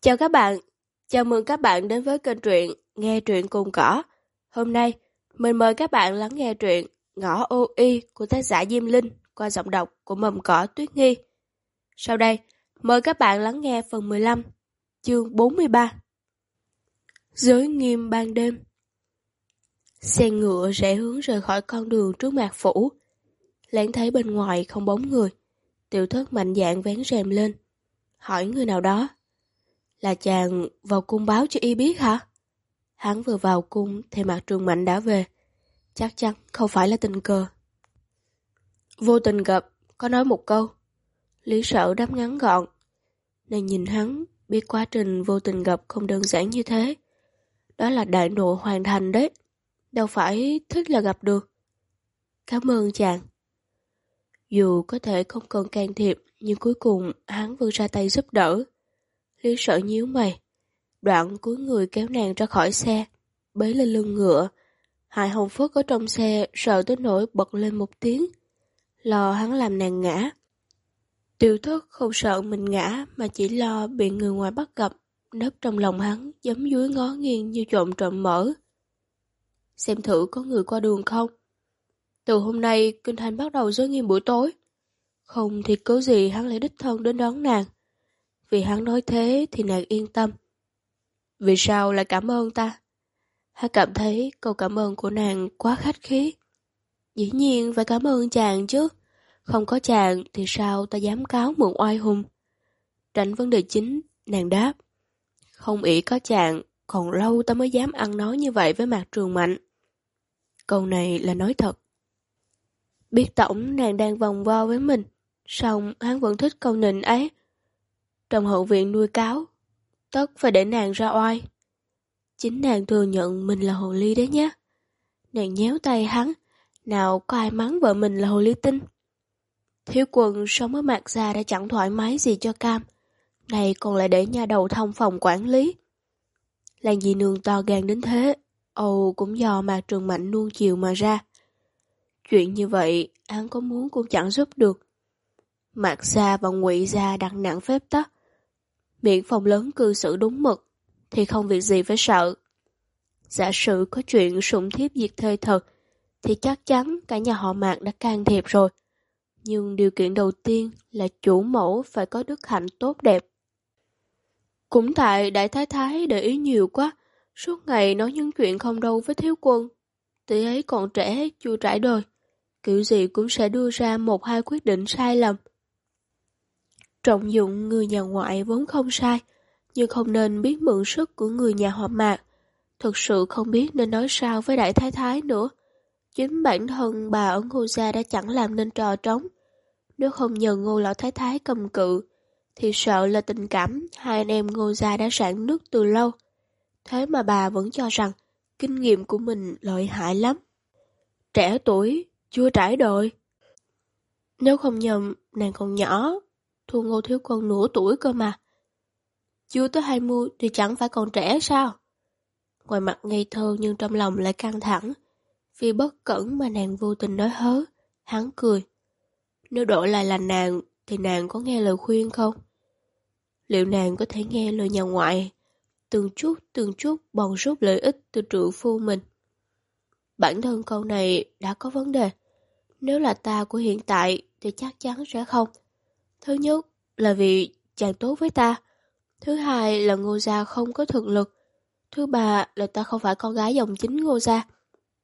Chào các bạn, chào mừng các bạn đến với kênh truyện Nghe truyện cùng cỏ. Hôm nay, mình mời các bạn lắng nghe truyện Ngõ ô y của tác giả Diêm Linh qua giọng đọc của mầm cỏ Tuyết Nghi. Sau đây, mời các bạn lắng nghe phần 15, chương 43. Giới nghiêm ban đêm Xe ngựa rẽ hướng rời khỏi con đường trước mặt phủ. Lén thấy bên ngoài không bóng người. Tiểu thất mạnh dạng vén rèm lên. Hỏi người nào đó. Là chàng vào cung báo cho y biết hả? Hắn vừa vào cung thì mặt trường mạnh đã về. Chắc chắn không phải là tình cờ. Vô tình gặp, có nói một câu. Lý sợ đáp ngắn gọn. Nàng nhìn hắn, biết quá trình vô tình gặp không đơn giản như thế. Đó là đại nội hoàn thành đấy. Đâu phải thích là gặp được. Cảm ơn chàng. Dù có thể không cần can thiệp, nhưng cuối cùng hắn vừa ra tay giúp đỡ. Lý sợ nhíu mày. Đoạn cuối người kéo nàng ra khỏi xe, bế lên lưng ngựa. Hải Hồng Phước ở trong xe sợ tới nỗi bật lên một tiếng. Lo hắn làm nàng ngã. Tiểu thất không sợ mình ngã mà chỉ lo bị người ngoài bắt gặp. Nấp trong lòng hắn giấm dưới ngó nghiêng như trộm trộm mỡ. Xem thử có người qua đường không? Từ hôm nay, kinh thành bắt đầu giới nghiêm buổi tối. Không thì cứ gì hắn lại đích thân đến đón nàng. Vì hắn nói thế thì nàng yên tâm. Vì sao lại cảm ơn ta? Hắn cảm thấy câu cảm ơn của nàng quá khách khí. Dĩ nhiên phải cảm ơn chàng chứ. Không có chàng thì sao ta dám cáo mượn oai hùng. Tránh vấn đề chính, nàng đáp. Không ỷ có chàng, còn lâu ta mới dám ăn nói như vậy với mặt trường mạnh. Câu này là nói thật. Biết tổng nàng đang vòng vo với mình, song hắn vẫn thích câu nịnh ấy. Trong hậu viện nuôi cáo, tất phải để nàng ra oai. Chính nàng thừa nhận mình là hồ ly đấy nhé. Nàng nhéo tay hắn, nào có ai mắng vợ mình là hồ ly tinh. Thiếu quần sống ở mặt ra đã chẳng thoải mái gì cho cam. Này còn lại để nhà đầu thông phòng quản lý. Làng gì nương to gan đến thế, Âu cũng do mà trường mạnh nuông chiều mà ra. Chuyện như vậy, hắn có muốn cũng chẳng giúp được. Mạc Gia và Ngụy Gia đặt nặng phép tắc. Miệng phòng lớn cư xử đúng mực, thì không việc gì phải sợ. Giả sử có chuyện sủng thiếp diệt thê thật, thì chắc chắn cả nhà họ Mạc đã can thiệp rồi. Nhưng điều kiện đầu tiên là chủ mẫu phải có đức hạnh tốt đẹp. Cũng tại đại thái thái để ý nhiều quá, suốt ngày nói những chuyện không đâu với thiếu quân. Tỷ ấy còn trẻ, chưa trải đời kiểu gì cũng sẽ đưa ra một hai quyết định sai lầm. Trọng dụng người nhà ngoại vốn không sai, nhưng không nên biết mượn sức của người nhà họ mạc. Thực sự không biết nên nói sao với đại thái thái nữa. Chính bản thân bà ở ngô gia đã chẳng làm nên trò trống. Nếu không nhờ ngô lão thái thái cầm cự, thì sợ là tình cảm hai anh em ngô gia đã sản nước từ lâu. Thế mà bà vẫn cho rằng kinh nghiệm của mình lợi hại lắm. Trẻ tuổi, chưa trải đời. Nếu không nhầm, nàng còn nhỏ, thu ngô thiếu quân nửa tuổi cơ mà. Chưa tới 20 thì chẳng phải còn trẻ sao? Ngoài mặt ngây thơ nhưng trong lòng lại căng thẳng. Vì bất cẩn mà nàng vô tình nói hớ, hắn cười. Nếu đổi lại là nàng, thì nàng có nghe lời khuyên không? Liệu nàng có thể nghe lời nhà ngoại, từng chút từng chút bòn rút lợi ích từ trụ phu mình? Bản thân câu này đã có vấn đề. Nếu là ta của hiện tại thì chắc chắn sẽ không. Thứ nhất là vì chàng tốt với ta. Thứ hai là ngô gia không có thực lực. Thứ ba là ta không phải con gái dòng chính ngô gia.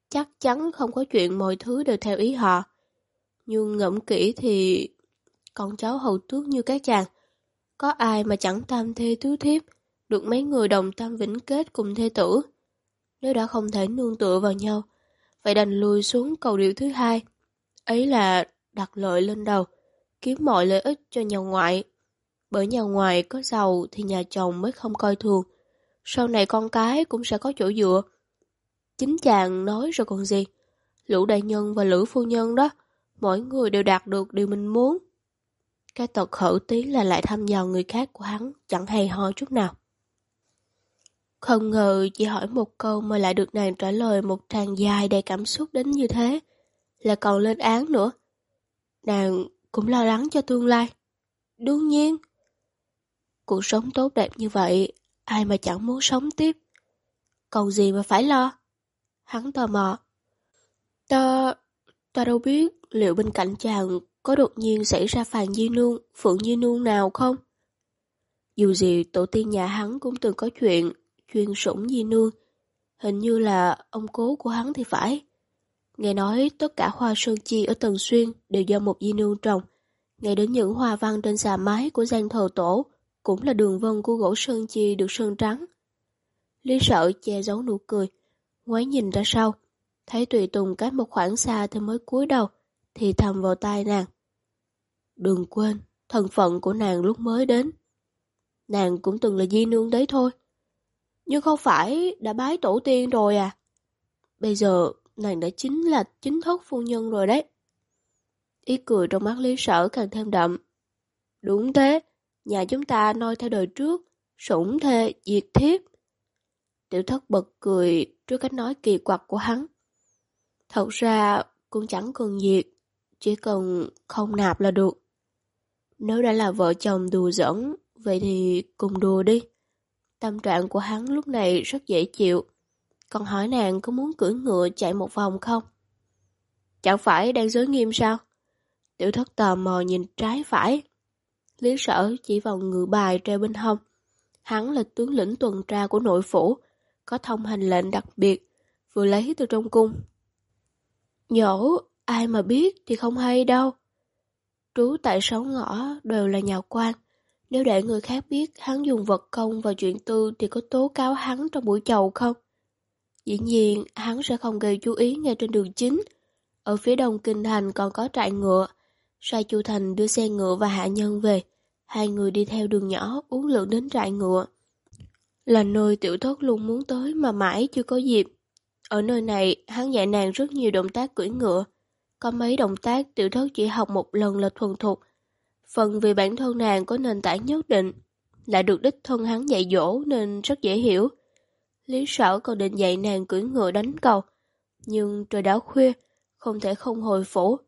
Chắc chắn không có chuyện mọi thứ đều theo ý họ. Nhưng ngẫm kỹ thì... Con cháu hầu tước như các chàng. Có ai mà chẳng tam thê tứ thiếp, được mấy người đồng tâm vĩnh kết cùng thê tử. Nếu đã không thể nương tựa vào nhau, vậy đành lùi xuống cầu điều thứ hai. Ấy là đặt lợi lên đầu, kiếm mọi lợi ích cho nhà ngoại. Bởi nhà ngoại có giàu thì nhà chồng mới không coi thường. Sau này con cái cũng sẽ có chỗ dựa. Chính chàng nói rồi còn gì. Lũ đại nhân và lữ phu nhân đó, mỗi người đều đạt được điều mình muốn. Cái tật khẩu tí là lại thăm dò người khác của hắn, chẳng hay ho chút nào. Không ngờ chỉ hỏi một câu mà lại được nàng trả lời một tràng dài đầy cảm xúc đến như thế, là còn lên án nữa. Nàng cũng lo lắng cho tương lai. Đương nhiên. Cuộc sống tốt đẹp như vậy, ai mà chẳng muốn sống tiếp. Còn gì mà phải lo? Hắn tò mò. Ta... ta đâu biết liệu bên cạnh chàng có đột nhiên xảy ra phàn di nương, phượng di nương nào không? Dù gì tổ tiên nhà hắn cũng từng có chuyện chuyên sủng di nương. Hình như là ông cố của hắn thì phải. Nghe nói tất cả hoa sơn chi ở Tần Xuyên đều do một di nương trồng. Ngay đến những hoa văn trên xà mái của gian thờ tổ cũng là đường vân của gỗ sơn chi được sơn trắng. Lý sợ che giấu nụ cười, ngoái nhìn ra sau, thấy Tùy Tùng cách một khoảng xa thì mới cúi đầu, thì thầm vào tai nàng. Đừng quên, thân phận của nàng lúc mới đến. Nàng cũng từng là di nương đấy thôi. Nhưng không phải đã bái tổ tiên rồi à? Bây giờ nàng đã chính là chính thức phu nhân rồi đấy. Ý cười trong mắt Lý Sở càng thêm đậm. Đúng thế, nhà chúng ta noi theo đời trước, sủng thê, diệt thiếp. Tiểu thất bật cười trước cách nói kỳ quặc của hắn. Thật ra cũng chẳng cần diệt, chỉ cần không nạp là được. Nếu đã là vợ chồng đùa giỡn, vậy thì cùng đùa đi. Tâm trạng của hắn lúc này rất dễ chịu. Còn hỏi nàng có muốn cưỡi ngựa chạy một vòng không? Chẳng phải đang giới nghiêm sao? Tiểu thất tò mò nhìn trái phải. Lý sở chỉ vào ngựa bài treo bên hông. Hắn là tướng lĩnh tuần tra của nội phủ, có thông hành lệnh đặc biệt, vừa lấy từ trong cung. Nhổ, ai mà biết thì không hay đâu. Trú tại sáu ngõ đều là nhà quan. Nếu để người khác biết hắn dùng vật công vào chuyện tư thì có tố cáo hắn trong buổi chầu không? Dĩ nhiên, hắn sẽ không gây chú ý ngay trên đường chính. Ở phía đông kinh thành còn có trại ngựa. Sai Chu Thành đưa xe ngựa và hạ nhân về. Hai người đi theo đường nhỏ uống lượng đến trại ngựa. Là nơi tiểu thốt luôn muốn tới mà mãi chưa có dịp. Ở nơi này, hắn dạy nàng rất nhiều động tác cưỡi ngựa. Có mấy động tác tiểu thốt chỉ học một lần là thuần thục. Phần vì bản thân nàng có nền tảng nhất định, lại được đích thân hắn dạy dỗ nên rất dễ hiểu. Lý sở còn định dạy nàng cưỡi ngựa đánh cầu, nhưng trời đã khuya, không thể không hồi phủ.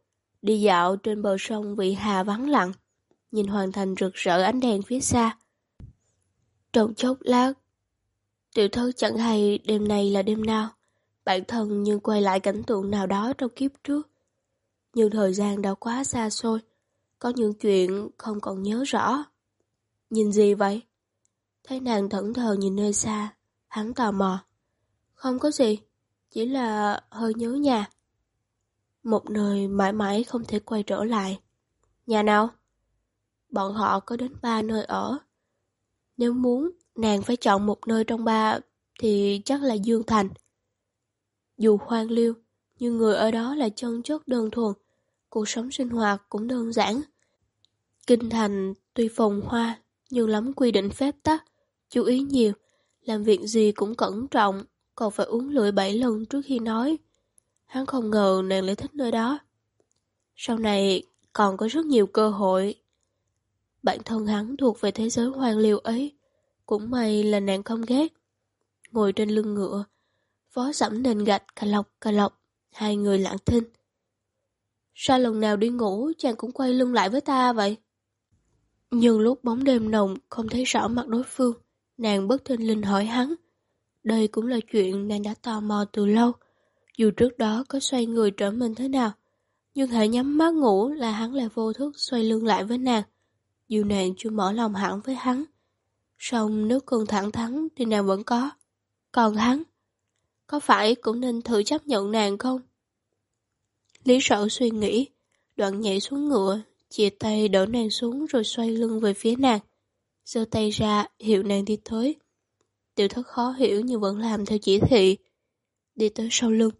Đi dạo trên bờ sông vị hà vắng lặng, nhìn hoàn thành rực rỡ ánh đèn phía xa. Trong chốc lát, tiểu thơ chẳng hay đêm nay là đêm nào, bản thân như quay lại cảnh tượng nào đó trong kiếp trước. Nhưng thời gian đã quá xa xôi, có những chuyện không còn nhớ rõ. Nhìn gì vậy? Thấy nàng thẫn thờ nhìn nơi xa, hắn tò mò. Không có gì, chỉ là hơi nhớ nhà. Một nơi mãi mãi không thể quay trở lại. Nhà nào? Bọn họ có đến ba nơi ở. Nếu muốn, nàng phải chọn một nơi trong ba thì chắc là Dương Thành. Dù hoang liêu, nhưng người ở đó là chân chất đơn thuần, cuộc sống sinh hoạt cũng đơn giản. Kinh thành tuy phồn hoa, nhưng lắm quy định phép tắc, chú ý nhiều, làm việc gì cũng cẩn trọng, còn phải uống lưỡi bảy lần trước khi nói. Hắn không ngờ nàng lại thích nơi đó. Sau này còn có rất nhiều cơ hội. Bản thân hắn thuộc về thế giới hoang liều ấy, cũng may là nàng không ghét. Ngồi trên lưng ngựa, phó sẫm nền gạch cà lọc cà lọc, hai người lặng thinh. Sao lần nào đi ngủ chàng cũng quay lưng lại với ta vậy? Nhưng lúc bóng đêm nồng không thấy rõ mặt đối phương, nàng bất thình linh hỏi hắn. Đây cũng là chuyện nàng đã tò mò từ lâu, dù trước đó có xoay người trở mình thế nào. Nhưng hệ nhắm mắt ngủ là hắn lại vô thức xoay lưng lại với nàng, dù nàng chưa mở lòng hẳn với hắn. Xong nếu cần thẳng thắn thì nàng vẫn có. Còn hắn, có phải cũng nên thử chấp nhận nàng không? Lý sở suy nghĩ, đoạn nhảy xuống ngựa, chia tay đỡ nàng xuống rồi xoay lưng về phía nàng giơ tay ra, hiệu nàng đi tới. Tiểu thất khó hiểu nhưng vẫn làm theo chỉ thị. Đi tới sau lưng,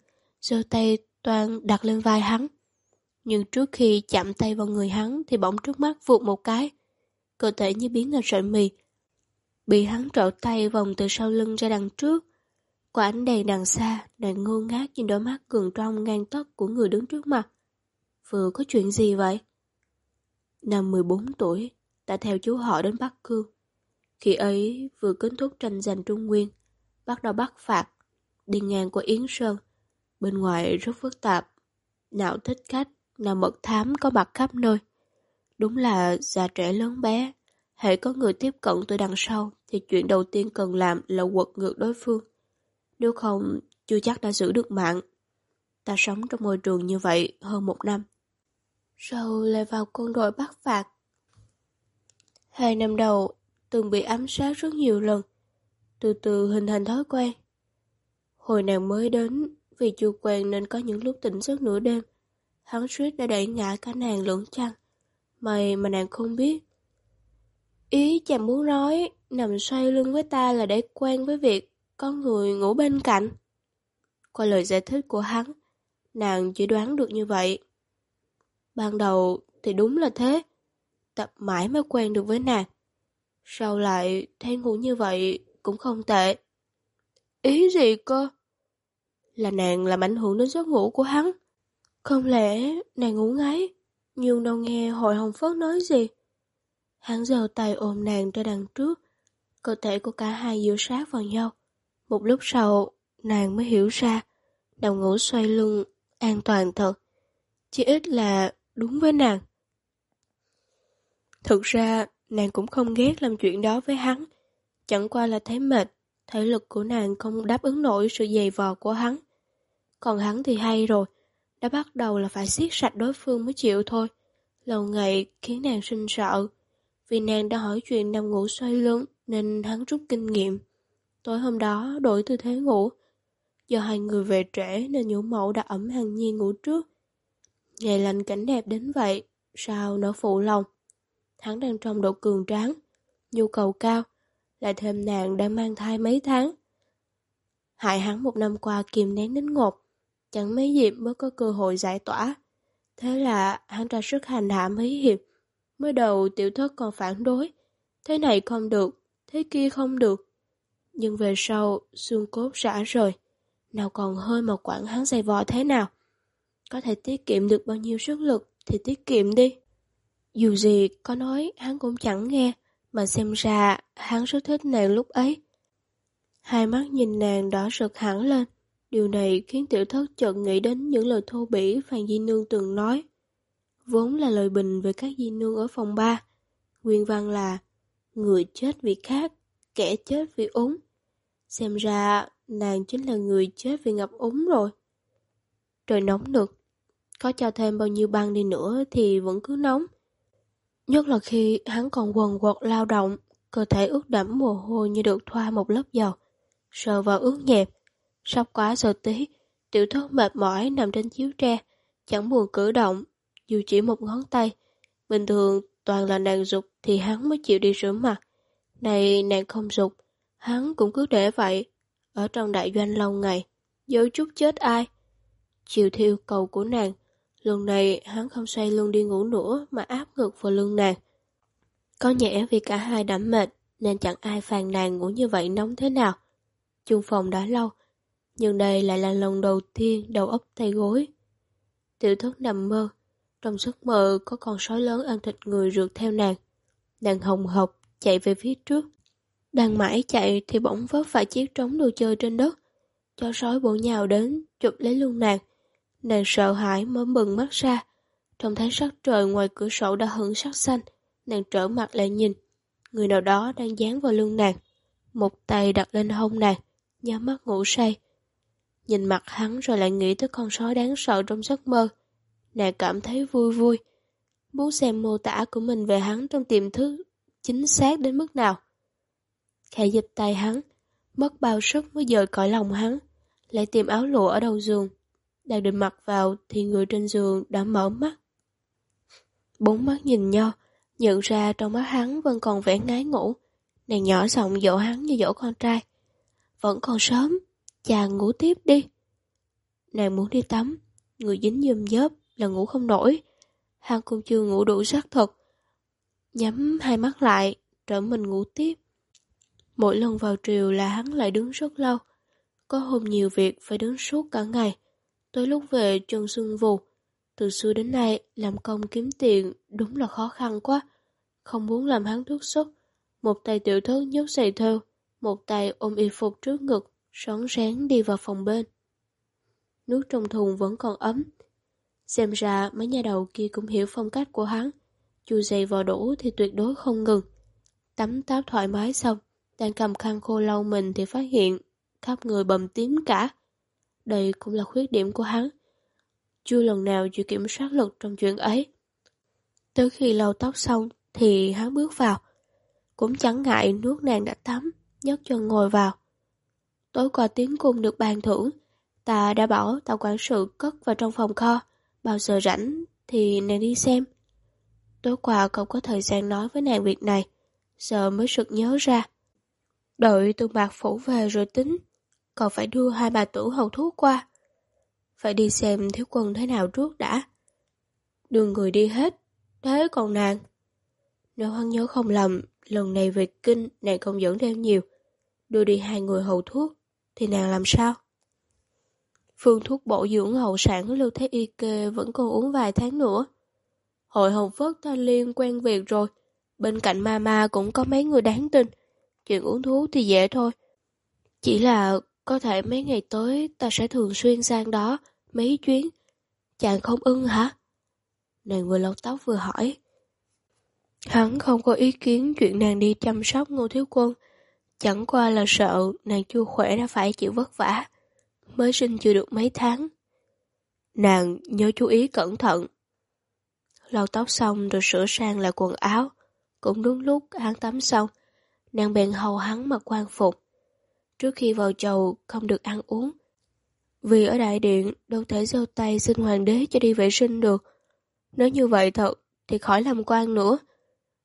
giơ tay toàn đặt lên vai hắn. Nhưng trước khi chạm tay vào người hắn thì bỗng trước mắt vụt một cái. Cơ thể như biến thành sợi mì. Bị hắn trọ tay vòng từ sau lưng ra đằng trước. Qua ánh đèn đằng xa, nàng ngô ngác nhìn đôi mắt gần trong ngang tóc của người đứng trước mặt. Vừa có chuyện gì vậy? Năm 14 tuổi, đã theo chú họ đến Bắc Cương. Khi ấy vừa kết thúc tranh giành Trung Nguyên, bắt đầu bắt phạt, đi ngang qua Yến Sơn. Bên ngoài rất phức tạp, nào thích khách, nào mật thám có mặt khắp nơi. Đúng là già trẻ lớn bé, Hãy có người tiếp cận từ đằng sau thì chuyện đầu tiên cần làm là quật ngược đối phương. Nếu không, chưa chắc đã giữ được mạng. Ta sống trong môi trường như vậy hơn một năm. Sau lại vào quân đội bắt phạt. Hai năm đầu, từng bị ám sát rất nhiều lần. Từ từ hình thành thói quen. Hồi nàng mới đến, vì chu quen nên có những lúc tỉnh giấc nửa đêm. Hắn suýt đã đẩy ngã cả nàng lẫn chăng. mày mà nàng không biết. Ý chàng muốn nói, nằm xoay lưng với ta là để quen với việc con người ngủ bên cạnh. Qua lời giải thích của hắn, nàng chỉ đoán được như vậy. Ban đầu thì đúng là thế, tập mãi mới quen được với nàng. Sau lại thấy ngủ như vậy cũng không tệ. Ý gì cơ? Là nàng làm ảnh hưởng đến giấc ngủ của hắn. Không lẽ nàng ngủ ngáy, nhưng đâu nghe hội hồng phớt nói gì? Hắn giơ tay ôm nàng ra đằng trước, cơ thể của cả hai dựa sát vào nhau. Một lúc sau, nàng mới hiểu ra, đầu ngủ xoay lưng, an toàn thật. Chỉ ít là đúng với nàng. Thực ra, nàng cũng không ghét làm chuyện đó với hắn. Chẳng qua là thấy mệt, thể lực của nàng không đáp ứng nổi sự dày vò của hắn. Còn hắn thì hay rồi, đã bắt đầu là phải siết sạch đối phương mới chịu thôi. Lâu ngày khiến nàng sinh sợ, vì nàng đã hỏi chuyện nằm ngủ xoay lưng nên hắn rút kinh nghiệm. Tối hôm đó đổi tư thế ngủ. Do hai người về trễ nên nhũ mẫu đã ẩm hàng nhiên ngủ trước. Ngày lành cảnh đẹp đến vậy, sao nỡ phụ lòng. Hắn đang trong độ cường tráng, nhu cầu cao, lại thêm nàng đang mang thai mấy tháng. Hại hắn một năm qua kìm nén đến ngột, chẳng mấy dịp mới có cơ hội giải tỏa. Thế là hắn ra sức hành hạ mấy hiệp. Mới đầu tiểu thất còn phản đối, thế này không được, thế kia không được. Nhưng về sau, xương cốt rã rồi, nào còn hơi mà quản hắn dày vò thế nào. Có thể tiết kiệm được bao nhiêu sức lực thì tiết kiệm đi. Dù gì có nói hắn cũng chẳng nghe, mà xem ra hắn rất thích nàng lúc ấy. Hai mắt nhìn nàng đỏ rực hẳn lên, điều này khiến tiểu thất chợt nghĩ đến những lời thô bỉ Phan Di Nương từng nói. Vốn là lời bình về các Di Nương ở phòng ba. Nguyên văn là người chết vì khát, kẻ chết vì ốm. Xem ra nàng chính là người chết vì ngập úng rồi. Trời nóng nực, có cho thêm bao nhiêu băng đi nữa thì vẫn cứ nóng. Nhất là khi hắn còn quần quật lao động, cơ thể ướt đẫm mồ hôi như được thoa một lớp dầu. Sờ vào ướt nhẹp, sắp quá giờ tí, tiểu thất mệt mỏi nằm trên chiếu tre, chẳng buồn cử động, dù chỉ một ngón tay. Bình thường toàn là nàng dục thì hắn mới chịu đi rửa mặt. Này nàng không dục, hắn cũng cứ để vậy, ở trong đại doanh lâu ngày, dấu chút chết ai. Chiều theo cầu của nàng, lần này hắn không xoay lưng đi ngủ nữa mà áp ngực vào lưng nàng. Có nhẽ vì cả hai đã mệt nên chẳng ai phàn nàn ngủ như vậy nóng thế nào. Chung phòng đã lâu, nhưng đây lại là lần đầu tiên đầu óc tay gối. Tiểu thất nằm mơ, trong giấc mơ có con sói lớn ăn thịt người rượt theo nàng. Nàng hồng hộc chạy về phía trước. Đang mãi chạy thì bỗng vấp phải chiếc trống đồ chơi trên đất. Cho sói bổ nhào đến, chụp lấy lưng nàng. Nàng sợ hãi mở bừng mắt ra. Trông thấy sắc trời ngoài cửa sổ đã hửng sắc xanh. Nàng trở mặt lại nhìn. Người nào đó đang dán vào lưng nàng. Một tay đặt lên hông nàng, nhắm mắt ngủ say. Nhìn mặt hắn rồi lại nghĩ tới con sói đáng sợ trong giấc mơ. Nàng cảm thấy vui vui. Muốn xem mô tả của mình về hắn trong tiềm thức chính xác đến mức nào. Khẽ dịch tay hắn, mất bao sức mới rời cõi lòng hắn, lại tìm áo lụa ở đầu giường. Đang định mặc vào thì người trên giường đã mở mắt. Bốn mắt nhìn nhau, nhận ra trong mắt hắn vẫn còn vẻ ngái ngủ. Nàng nhỏ giọng dỗ hắn như dỗ con trai. Vẫn còn sớm, chàng ngủ tiếp đi. Nàng muốn đi tắm, người dính dùm dớp là ngủ không nổi. Hắn cũng chưa ngủ đủ xác thật. Nhắm hai mắt lại, trở mình ngủ tiếp. Mỗi lần vào triều là hắn lại đứng rất lâu. Có hôm nhiều việc phải đứng suốt cả ngày. Tới lúc về chân sưng vù. Từ xưa đến nay, làm công kiếm tiền đúng là khó khăn quá. Không muốn làm hắn thuốc xuất. Một tay tiểu thất nhấc giày theo, một tay ôm y phục trước ngực, són rén đi vào phòng bên. Nước trong thùng vẫn còn ấm. Xem ra mấy nhà đầu kia cũng hiểu phong cách của hắn. Chu giày vào đủ thì tuyệt đối không ngừng. Tắm táp thoải mái xong, đang cầm khăn khô lau mình thì phát hiện khắp người bầm tím cả. Đây cũng là khuyết điểm của hắn. Chưa lần nào chịu kiểm soát lực trong chuyện ấy. Tới khi lau tóc xong thì hắn bước vào. Cũng chẳng ngại nước nàng đã tắm, nhấc chân ngồi vào. Tối qua tiếng cung được bàn thưởng, ta đã bảo tàu quản sự cất vào trong phòng kho, bao giờ rảnh thì nàng đi xem. Tối qua không có thời gian nói với nàng việc này, giờ mới sực nhớ ra. Đợi tương bạc phủ về rồi tính, còn phải đưa hai bà tử hầu thuốc qua. Phải đi xem thiếu quân thế nào trước đã. Đường người đi hết, thế còn nàng. Nếu hắn nhớ không lầm, lần này về kinh nàng không dẫn theo nhiều. Đưa đi hai người hầu thuốc, thì nàng làm sao? Phương thuốc bổ dưỡng hậu sản Lưu Thế Y kê vẫn còn uống vài tháng nữa. Hội hồng phất thanh liên quen việc rồi, bên cạnh mama cũng có mấy người đáng tin. Chuyện uống thuốc thì dễ thôi. Chỉ là có thể mấy ngày tới ta sẽ thường xuyên sang đó, mấy chuyến. Chàng không ưng hả? Nàng vừa lau tóc vừa hỏi. Hắn không có ý kiến chuyện nàng đi chăm sóc ngô thiếu quân. Chẳng qua là sợ nàng chưa khỏe đã phải chịu vất vả. Mới sinh chưa được mấy tháng. Nàng nhớ chú ý cẩn thận. Lau tóc xong rồi sửa sang lại quần áo. Cũng đúng lúc hắn tắm xong. Nàng bèn hầu hắn mặc quan phục. Trước khi vào chầu không được ăn uống. Vì ở đại điện đâu thể giơ tay xin hoàng đế cho đi vệ sinh được. Nếu như vậy thật thì khỏi làm quan nữa.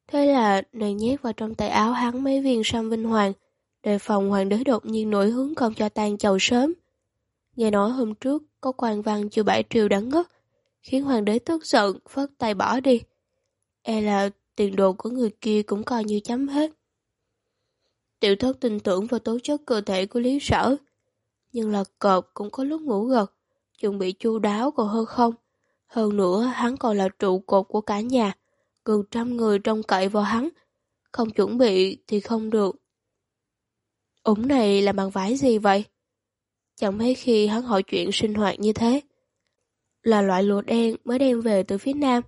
Thế là nàng nhét vào trong tay áo hắn mấy viên sam vinh hoàng, đề phòng hoàng đế đột nhiên nổi hướng không cho tan chầu sớm. Nghe nói hôm trước có quan văn chưa bãi triều đáng ngất, khiến hoàng đế tức giận, phất tay bỏ đi. E là tiền đồ của người kia cũng coi như chấm hết. Tiểu thất tin tưởng vào tố chất cơ thể của Lý Sở, nhưng là cọp cũng có lúc ngủ gật, chuẩn bị chu đáo còn hơn không. Hơn nữa hắn còn là trụ cột của cả nhà, gần trăm người trông cậy vào hắn, không chuẩn bị thì không được. Ủng này là bằng vải gì vậy? Chẳng mấy khi hắn hỏi chuyện sinh hoạt như thế. Là loại lụa đen mới đem về từ phía nam.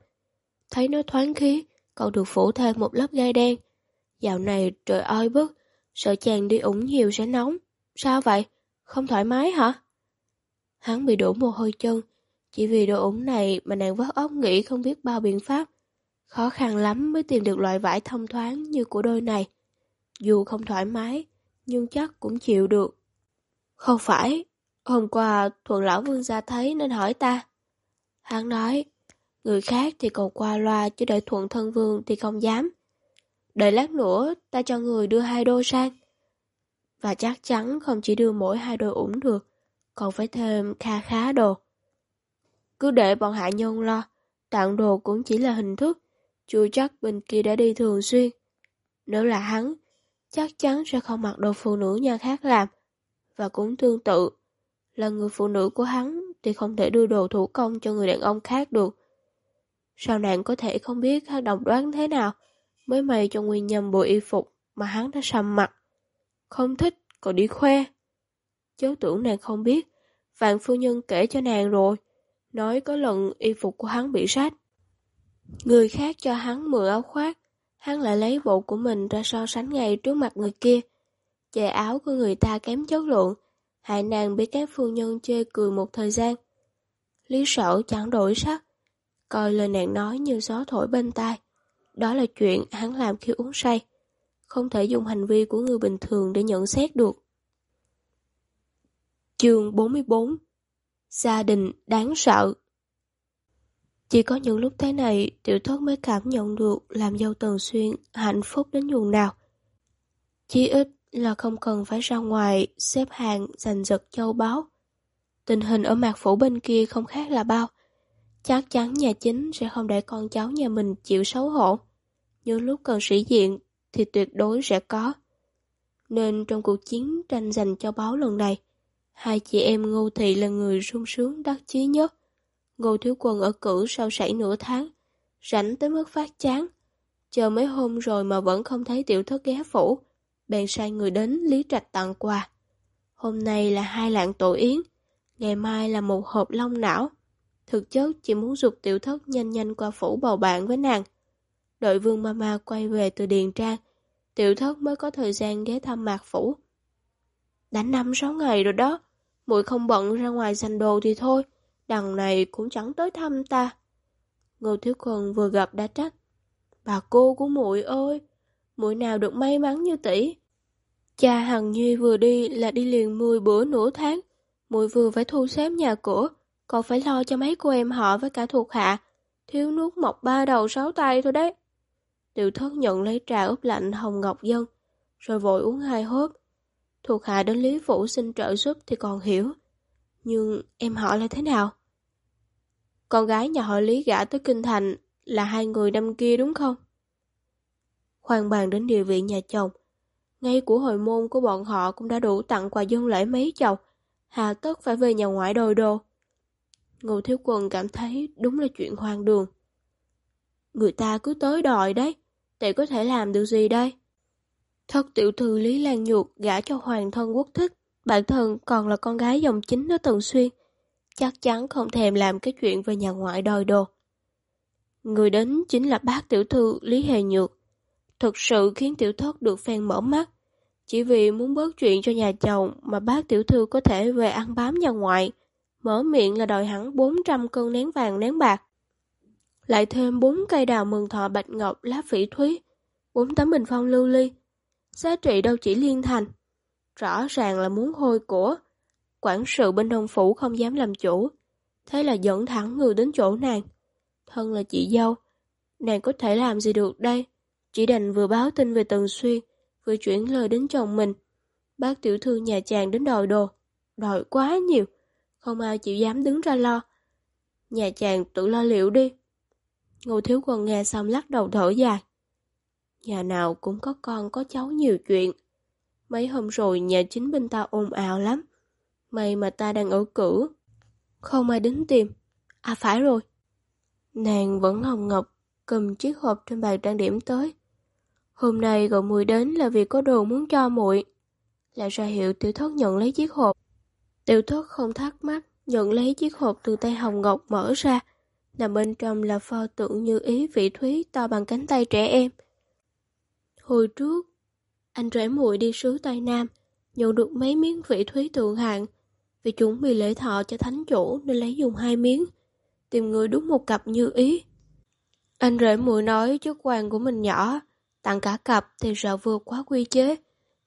Thấy nó thoáng khí, cậu được phủ thêm một lớp gai đen. Dạo này trời oi bức, sợ chàng đi ủng nhiều sẽ nóng. Sao vậy? Không thoải mái hả? Hắn bị đổ mồ hôi chân, chỉ vì đồ ủng này mà nàng vắt óc nghĩ không biết bao biện pháp. Khó khăn lắm mới tìm được loại vải thông thoáng như của đôi này. Dù không thoải mái, nhưng chắc cũng chịu được. Không phải, hôm qua thuận lão vương gia thấy nên hỏi ta. Hắn nói, người khác thì còn qua loa chứ đợi thuận thân vương thì không dám. Đợi lát nữa ta cho người đưa hai đôi sang. Và chắc chắn không chỉ đưa mỗi hai đôi ủng được, còn phải thêm kha khá đồ. Cứ để bọn hạ nhân lo, tặng đồ cũng chỉ là hình thức, chưa chắc bên kia đã đi thường xuyên. Nếu là hắn, chắc chắn sẽ không mặc đồ phụ nữ nhà khác làm. Và cũng tương tự, là người phụ nữ của hắn thì không thể đưa đồ thủ công cho người đàn ông khác được. Sao nàng có thể không biết hắn độc đoán thế nào mới mày cho nguyên nhầm bộ y phục mà hắn đã sầm mặt. Không thích, còn đi khoe. Chớ tưởng nàng không biết, vạn phu nhân kể cho nàng rồi, nói có lần y phục của hắn bị rách. Người khác cho hắn mượn áo khoác, hắn lại lấy bộ của mình ra so sánh ngay trước mặt người kia. Chè áo của người ta kém chất lượng, hại nàng bị các phu nhân chê cười một thời gian. Lý sở chẳng đổi sắc, coi lời nàng nói như gió thổi bên tai. Đó là chuyện hắn làm khi uống say, không thể dùng hành vi của người bình thường để nhận xét được. Chương 44 Gia đình đáng sợ chỉ có những lúc thế này, tiểu thất mới cảm nhận được làm dâu tần xuyên hạnh phúc đến nhường nào. Chỉ ít là không cần phải ra ngoài xếp hàng giành giật châu báu. Tình hình ở mạc phủ bên kia không khác là bao. Chắc chắn nhà chính sẽ không để con cháu nhà mình chịu xấu hổ. Nhưng lúc cần sĩ diện thì tuyệt đối sẽ có. Nên trong cuộc chiến tranh giành cho báo lần này, hai chị em Ngô Thị là người sung sướng đắc chí nhất. Ngô Thiếu Quân ở cử sau sảy nửa tháng, rảnh tới mức phát chán. Chờ mấy hôm rồi mà vẫn không thấy tiểu thất ghé phủ, bèn sai người đến Lý Trạch tặng quà. Hôm nay là hai lạng tổ yến, ngày mai là một hộp long não. Thực chất chỉ muốn dục tiểu thất nhanh nhanh qua phủ bầu bạn với nàng. Đợi vương mama quay về từ Điền Trang, tiểu thất mới có thời gian ghé thăm mạc phủ. Đã năm sáu ngày rồi đó, muội không bận ra ngoài giành đồ thì thôi, đằng này cũng chẳng tới thăm ta. Ngô Thiếu Quân vừa gặp đã trách. Bà cô của muội ơi, muội nào được may mắn như tỷ. Cha Hằng Nhi vừa đi là đi liền 10 bữa nửa tháng, muội vừa phải thu xếp nhà cửa, còn phải lo cho mấy cô em họ với cả thuộc hạ. Thiếu nước mọc ba đầu sáu tay thôi đấy. Tiểu thất nhận lấy trà ướp lạnh hồng ngọc dân, rồi vội uống hai hớp. Thuộc hạ đến Lý Phủ xin trợ giúp thì còn hiểu. Nhưng em họ là thế nào? Con gái nhà họ Lý gả tới Kinh Thành là hai người năm kia đúng không? Khoan bàn đến địa vị nhà chồng. Ngay của hồi môn của bọn họ cũng đã đủ tặng quà dân lễ mấy chồng. Hà tất phải về nhà ngoại đồ đồ. Ngô Thiếu Quân cảm thấy đúng là chuyện hoang đường. Người ta cứ tới đòi đấy, để có thể làm được gì đây? Thất tiểu thư Lý Lan Nhuột gả cho hoàng thân quốc thích, bản thân còn là con gái dòng chính ở Tần Xuyên. Chắc chắn không thèm làm cái chuyện về nhà ngoại đòi đồ. Người đến chính là bác tiểu thư Lý Hề Nhược. Thực sự khiến tiểu thất được phen mở mắt. Chỉ vì muốn bớt chuyện cho nhà chồng mà bác tiểu thư có thể về ăn bám nhà ngoại. Mở miệng là đòi hẳn 400 cân nén vàng nén bạc. Lại thêm 4 cây đào mừng thọ bạch ngọc lá phỉ thúy, 4 tấm bình phong lưu ly. Giá trị đâu chỉ liên thành. Rõ ràng là muốn hôi của. Quản sự bên đông phủ không dám làm chủ. Thế là dẫn thẳng người đến chỗ nàng. Thân là chị dâu. Nàng có thể làm gì được đây? Chỉ đành vừa báo tin về Tần Xuyên, vừa chuyển lời đến chồng mình. Bác tiểu thư nhà chàng đến đòi đồ. Đòi quá nhiều. Không ai chịu dám đứng ra lo. Nhà chàng tự lo liệu đi. Ngô Thiếu Quân nghe xong lắc đầu thở dài. Nhà nào cũng có con có cháu nhiều chuyện. Mấy hôm rồi nhà chính bên ta ồn ào lắm. May mà ta đang ở cử. Không ai đến tìm. À phải rồi. Nàng vẫn hồng ngọc, cầm chiếc hộp trên bàn trang điểm tới. Hôm nay gọi mùi đến là vì có đồ muốn cho muội. Lại ra hiệu tiểu thất nhận lấy chiếc hộp. Tiểu thất không thắc mắc, nhận lấy chiếc hộp từ tay Hồng Ngọc mở ra. Nằm bên trong là pho tượng như ý vị thúy to bằng cánh tay trẻ em. Hồi trước, anh rể muội đi sứ Tây Nam, nhận được mấy miếng vị thúy thượng hạng. Vì chuẩn bị lễ thọ cho thánh chủ nên lấy dùng hai miếng. Tìm người đúng một cặp như ý. Anh rể muội nói chức quan của mình nhỏ, tặng cả cặp thì sợ vượt quá quy chế.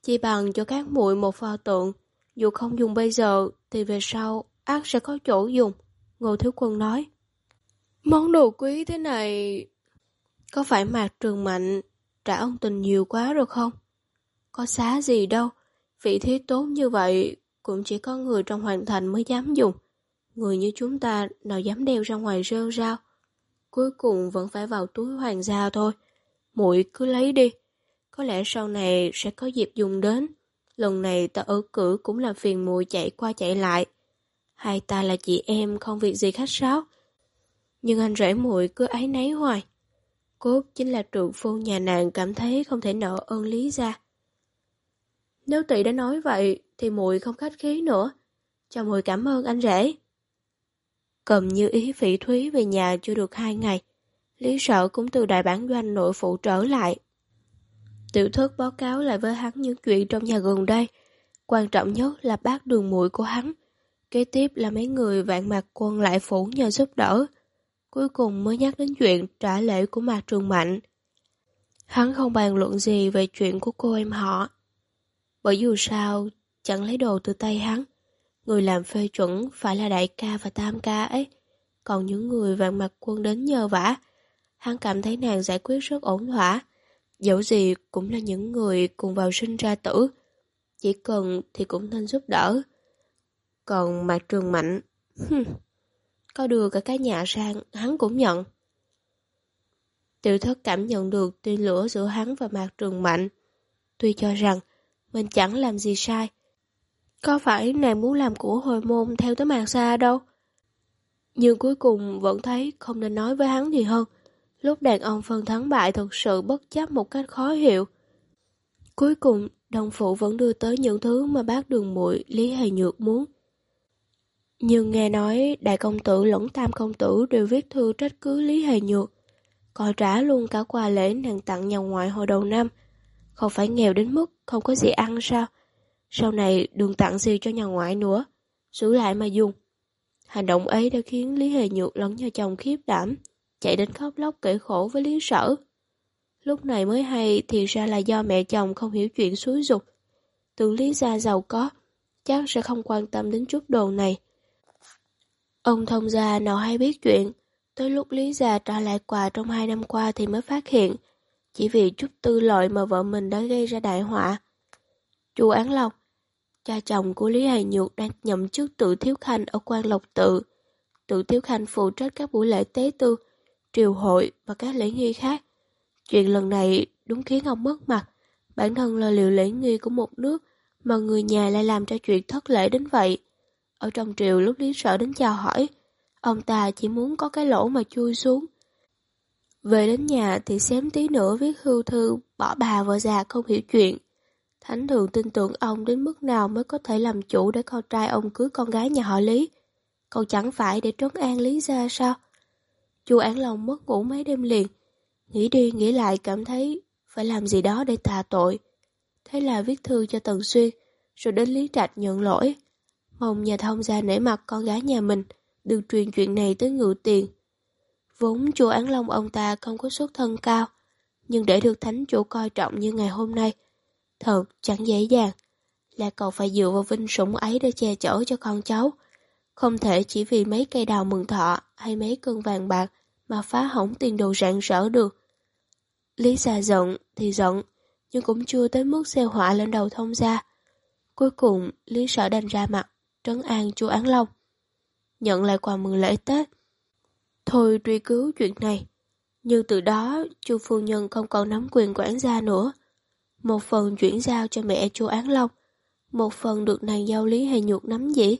Chỉ bằng cho các muội một pho tượng, dù không dùng bây giờ thì về sau ác sẽ có chỗ dùng. Ngô Thiếu Quân nói. Món đồ quý thế này... Có phải mạc trường mạnh trả ông tình nhiều quá rồi không? Có xá gì đâu, vị thế tốt như vậy cũng chỉ có người trong hoàng thành mới dám dùng. Người như chúng ta nào dám đeo ra ngoài rêu rao. Cuối cùng vẫn phải vào túi hoàng gia thôi. muội cứ lấy đi. Có lẽ sau này sẽ có dịp dùng đến. Lần này ta ở cử cũng làm phiền muội chạy qua chạy lại. Hai ta là chị em, không việc gì khách sáo. Nhưng anh rể muội cứ ái nấy hoài. Cốt chính là trượng phu nhà nàng cảm thấy không thể nợ ơn lý ra. Nếu tỷ đã nói vậy, thì muội không khách khí nữa. Cho muội cảm ơn anh rể. Cầm như ý phỉ thúy về nhà chưa được hai ngày. Lý sợ cũng từ đại bản doanh nội phụ trở lại. Tiểu thất báo cáo lại với hắn những chuyện trong nhà gần đây. Quan trọng nhất là bác đường muội của hắn. Kế tiếp là mấy người vạn mặt quân lại phủ nhờ giúp đỡ cuối cùng mới nhắc đến chuyện trả lễ của Mạc Trường Mạnh. Hắn không bàn luận gì về chuyện của cô em họ. Bởi dù sao, chẳng lấy đồ từ tay hắn. Người làm phê chuẩn phải là đại ca và tam ca ấy. Còn những người vạn mặt quân đến nhờ vả, hắn cảm thấy nàng giải quyết rất ổn thỏa. Dẫu gì cũng là những người cùng vào sinh ra tử. Chỉ cần thì cũng nên giúp đỡ. Còn Mạc Trường Mạnh, có đưa cả cái nhà sang, hắn cũng nhận. Tiểu thất cảm nhận được tia lửa giữa hắn và Mạc Trường Mạnh. Tuy cho rằng mình chẳng làm gì sai. Có phải nàng muốn làm của hồi môn theo tới mạc xa đâu? Nhưng cuối cùng vẫn thấy không nên nói với hắn gì hơn. Lúc đàn ông phân thắng bại thật sự bất chấp một cách khó hiểu. Cuối cùng, đồng phụ vẫn đưa tới những thứ mà bác đường muội Lý Hề Nhược muốn. Nhưng nghe nói đại công tử lẫn tam công tử đều viết thư trách cứ Lý Hề Nhược, coi trả luôn cả quà lễ nàng tặng nhà ngoại hồi đầu năm. Không phải nghèo đến mức không có gì ăn sao? Sau này đừng tặng gì cho nhà ngoại nữa, giữ lại mà dùng. Hành động ấy đã khiến Lý Hề Nhược lẫn nhà chồng khiếp đảm, chạy đến khóc lóc kể khổ với Lý Sở. Lúc này mới hay thì ra là do mẹ chồng không hiểu chuyện xúi dục. Tưởng Lý gia giàu có, chắc sẽ không quan tâm đến chút đồ này. Ông thông gia nào hay biết chuyện, tới lúc Lý gia trả lại quà trong hai năm qua thì mới phát hiện, chỉ vì chút tư lợi mà vợ mình đã gây ra đại họa. Chu Án Long, cha chồng của Lý Hài Nhược đang nhậm chức tự thiếu khanh ở quan Lộc Tự. Tự thiếu khanh phụ trách các buổi lễ tế tư, triều hội và các lễ nghi khác. Chuyện lần này đúng khiến ông mất mặt. Bản thân là liệu lễ nghi của một nước mà người nhà lại làm cho chuyện thất lễ đến vậy. Ở trong triều lúc Lý Sở đến chào hỏi, ông ta chỉ muốn có cái lỗ mà chui xuống. Về đến nhà thì xém tí nữa viết hưu thư bỏ bà vợ già không hiểu chuyện. Thánh thường tin tưởng ông đến mức nào mới có thể làm chủ để con trai ông cưới con gái nhà họ Lý. Còn chẳng phải để trấn an Lý ra sao? Chu Án Long mất ngủ mấy đêm liền. Nghĩ đi nghĩ lại cảm thấy phải làm gì đó để tạ tội. Thế là viết thư cho Tần Xuyên, rồi đến Lý Trạch nhận lỗi. Mong nhà thông gia nể mặt con gái nhà mình, được truyền chuyện này tới ngự tiền. Vốn chùa Án Long ông ta không có xuất thân cao, nhưng để được thánh chủ coi trọng như ngày hôm nay, thật chẳng dễ dàng. Là cậu phải dựa vào vinh sủng ấy để che chở cho con cháu. Không thể chỉ vì mấy cây đào mừng thọ hay mấy cơn vàng bạc mà phá hỏng tiền đồ rạng rỡ được. Lý xà giận thì giận, nhưng cũng chưa tới mức xeo họa lên đầu thông gia. Cuối cùng, Lý sở đành ra mặt, trấn an chu Án Long. Nhận lại quà mừng lễ Tết. Thôi truy cứu chuyện này. Nhưng từ đó, chu phu nhân không còn nắm quyền quản gia nữa. Một phần chuyển giao cho mẹ chu Án Long, một phần được nàng giao Lý Hề Nhược nắm dĩ.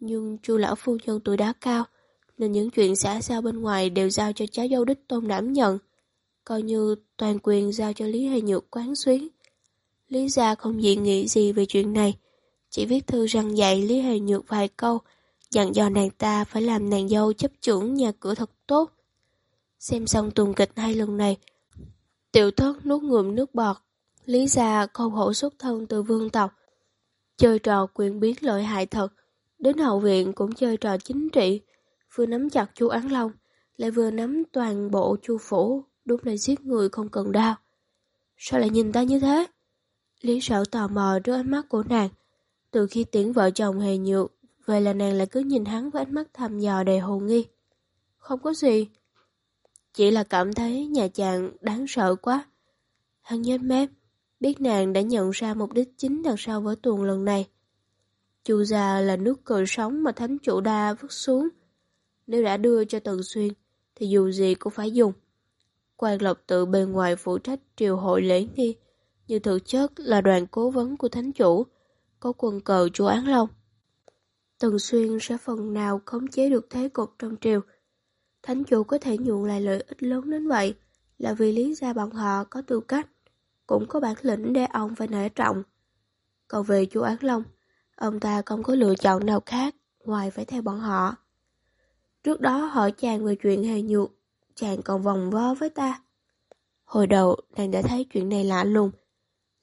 Nhưng chu lão phu nhân tuổi đã cao, nên những chuyện xã giao bên ngoài đều giao cho cháu dâu đích tôn đảm nhận coi như toàn quyền giao cho Lý Hề Nhược quán xuyến. Lý gia không dị nghị gì về chuyện này, chỉ viết thư răng dạy Lý Hề Nhược vài câu, dặn dò nàng ta phải làm nàng dâu chấp trưởng nhà cửa thật tốt. Xem xong tuần kịch hai lần này, tiểu thất nuốt ngụm nước bọt, Lý gia không hổ xuất thân từ vương tộc. Chơi trò quyền biến lợi hại thật, đến hậu viện cũng chơi trò chính trị, vừa nắm chặt chu Án Long, lại vừa nắm toàn bộ chu phủ đúng là giết người không cần đau. Sao lại nhìn ta như thế? Lý sợ tò mò trước ánh mắt của nàng. Từ khi tiễn vợ chồng hề nhược, vậy là nàng lại cứ nhìn hắn với ánh mắt thăm dò đầy hồ nghi. Không có gì. Chỉ là cảm thấy nhà chàng đáng sợ quá. Hắn nhếch mép, biết nàng đã nhận ra mục đích chính đằng sau với tuần lần này. Chu gia là nước cờ sống mà thánh chủ đa vứt xuống. Nếu đã đưa cho Tần Xuyên, thì dù gì cũng phải dùng. Quan Lộc tự bề ngoài phụ trách triều hội lễ nghi, nhưng thực chất là đoàn cố vấn của thánh chủ, có quân cờ chúa Án Long. Tần Xuyên sẽ phần nào khống chế được thế cục trong triều. Thánh chủ có thể nhượng lại lợi ích lớn đến vậy là vì lý gia bọn họ có tư cách, cũng có bản lĩnh để ông phải nể trọng. Còn về chúa Án Long, ông ta không có lựa chọn nào khác ngoài phải theo bọn họ. Trước đó hỏi chàng về chuyện hề nhược chàng còn vòng vo với ta. Hồi đầu, nàng đã thấy chuyện này lạ lùng.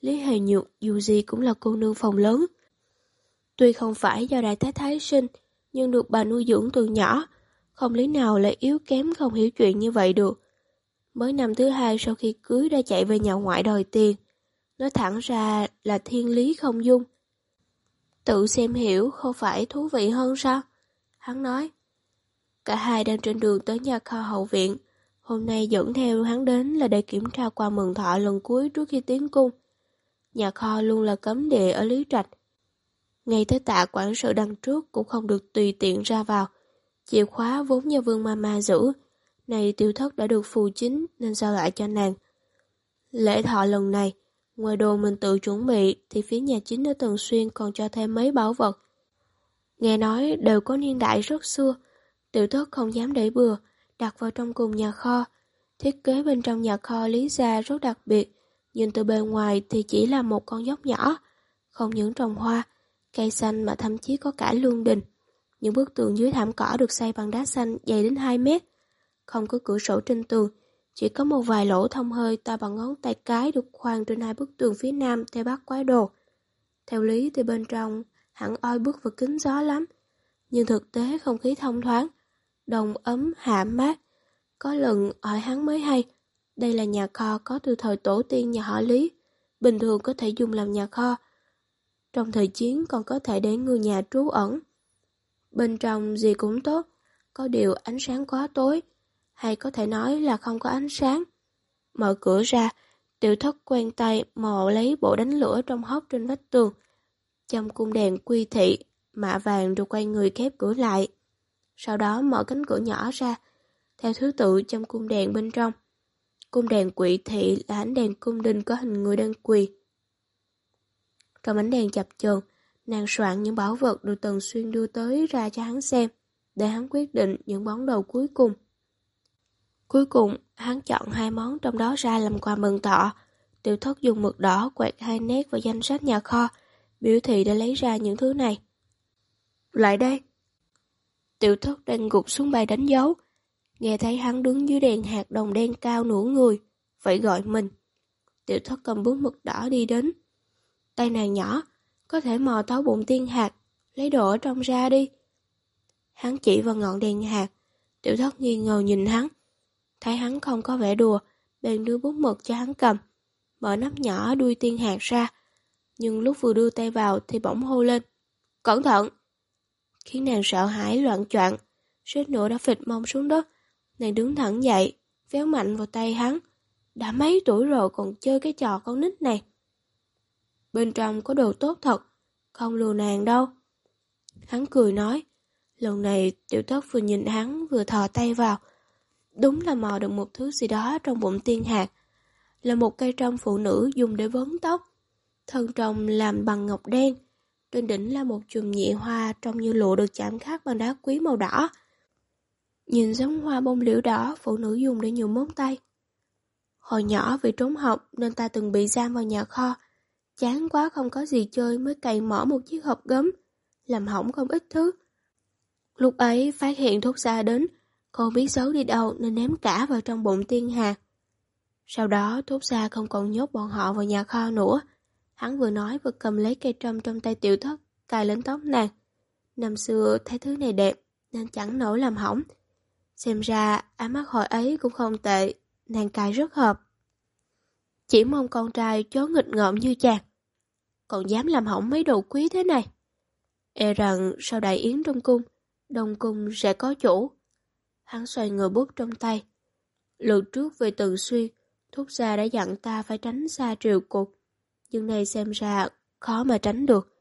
Lý Hề Nhược dù gì cũng là cô nương phòng lớn. Tuy không phải do đại thái thái sinh, nhưng được bà nuôi dưỡng từ nhỏ, không lý nào lại yếu kém không hiểu chuyện như vậy được. Mới năm thứ hai sau khi cưới đã chạy về nhà ngoại đòi tiền. Nói thẳng ra là thiên lý không dung. Tự xem hiểu không phải thú vị hơn sao? Hắn nói. Cả hai đang trên đường tới nhà kho hậu viện. Hôm nay dẫn theo hắn đến là để kiểm tra qua mừng thọ lần cuối trước khi tiến cung. Nhà kho luôn là cấm địa ở Lý Trạch. Ngay tới tạ quản sự đằng trước cũng không được tùy tiện ra vào. Chìa khóa vốn do vương mama giữ. Này tiêu thất đã được phù chính nên giao lại cho nàng. Lễ thọ lần này, ngoài đồ mình tự chuẩn bị thì phía nhà chính ở Tần Xuyên còn cho thêm mấy bảo vật. Nghe nói đều có niên đại rất xưa, tiểu thất không dám để bừa, đặt vào trong cùng nhà kho. Thiết kế bên trong nhà kho lý ra rất đặc biệt, nhìn từ bề ngoài thì chỉ là một con dốc nhỏ, không những trồng hoa, cây xanh mà thậm chí có cả lương đình. Những bức tường dưới thảm cỏ được xây bằng đá xanh dày đến 2 mét, không có cửa sổ trên tường, chỉ có một vài lỗ thông hơi ta bằng ngón tay cái được khoan trên hai bức tường phía nam theo bắc quái đồ. Theo lý thì bên trong hẳn oi bức và kính gió lắm. Nhưng thực tế không khí thông thoáng, đồng ấm hạ mát. Có lần hỏi hắn mới hay, đây là nhà kho có từ thời tổ tiên nhà họ Lý, bình thường có thể dùng làm nhà kho. Trong thời chiến còn có thể để người nhà trú ẩn. Bên trong gì cũng tốt, có điều ánh sáng quá tối, hay có thể nói là không có ánh sáng. Mở cửa ra, tiểu thất quen tay mò lấy bộ đánh lửa trong hốc trên vách tường. Châm cung đèn quy thị, mạ vàng rồi quay người khép cửa lại. Sau đó mở cánh cửa nhỏ ra, theo thứ tự châm cung đèn bên trong. Cung đèn quỷ thị là ánh đèn cung đình có hình người đang quỳ. Trong ánh đèn chập chờn, nàng soạn những bảo vật được Tần Xuyên đưa tới ra cho hắn xem, để hắn quyết định những món đồ cuối cùng. Cuối cùng, hắn chọn hai món trong đó ra làm quà mừng tọ. Tiểu thất dùng mực đỏ quẹt hai nét vào danh sách nhà kho, biểu thị đã lấy ra những thứ này. Lại đây. Tiểu thất đang gục xuống bài đánh dấu, nghe thấy hắn đứng dưới đèn hạt đồng đen cao nửa người, phải gọi mình. Tiểu thất cầm bút mực đỏ đi đến. Tay nàng nhỏ, có thể mò táo bụng tiên hạt, lấy đồ ở trong ra đi. Hắn chỉ vào ngọn đèn hạt, tiểu thất nghi ngờ nhìn hắn. Thấy hắn không có vẻ đùa, bèn đưa bút mực cho hắn cầm. Mở nắp nhỏ đuôi tiên hạt ra, nhưng lúc vừa đưa tay vào thì bỗng hô lên. Cẩn thận! Khiến nàng sợ hãi loạn choạng, suýt nữa đã phịch mông xuống đất. Nàng đứng thẳng dậy, véo mạnh vào tay hắn. Đã mấy tuổi rồi còn chơi cái trò con nít này. Bên trong có đồ tốt thật, không lừa nàng đâu. Hắn cười nói, lần này tiểu thất vừa nhìn hắn vừa thò tay vào. Đúng là mò được một thứ gì đó trong bụng tiên hạt. Là một cây trâm phụ nữ dùng để vấn tóc. Thân trồng làm bằng ngọc đen. Trên đỉnh là một chùm nhị hoa trông như lụa được chạm khắc bằng đá quý màu đỏ. Nhìn giống hoa bông liễu đỏ phụ nữ dùng để nhuộm móng tay. Hồi nhỏ vì trốn học nên ta từng bị giam vào nhà kho. Chán quá không có gì chơi mới cày mỏ một chiếc hộp gấm, làm hỏng không ít thứ. Lúc ấy phát hiện thuốc xa đến, cô biết xấu đi đâu nên ném cả vào trong bụng tiên hà Sau đó thuốc xa không còn nhốt bọn họ vào nhà kho nữa. Hắn vừa nói vừa cầm lấy cây trâm trong tay tiểu thất, cài lên tóc nàng. Năm xưa thấy thứ này đẹp nên chẳng nổi làm hỏng. Xem ra ám mắt hồi ấy cũng không tệ, nàng cài rất hợp. Chỉ mong con trai chó nghịch ngợm như chàng. Còn dám làm hỏng mấy đồ quý thế này. E rằng sau đại yến trong cung, đông cung sẽ có chủ. Hắn xoay ngờ bút trong tay. Lượt trước về từ xuyên, thúc gia đã dặn ta phải tránh xa triều cục. Nhưng này xem ra khó mà tránh được.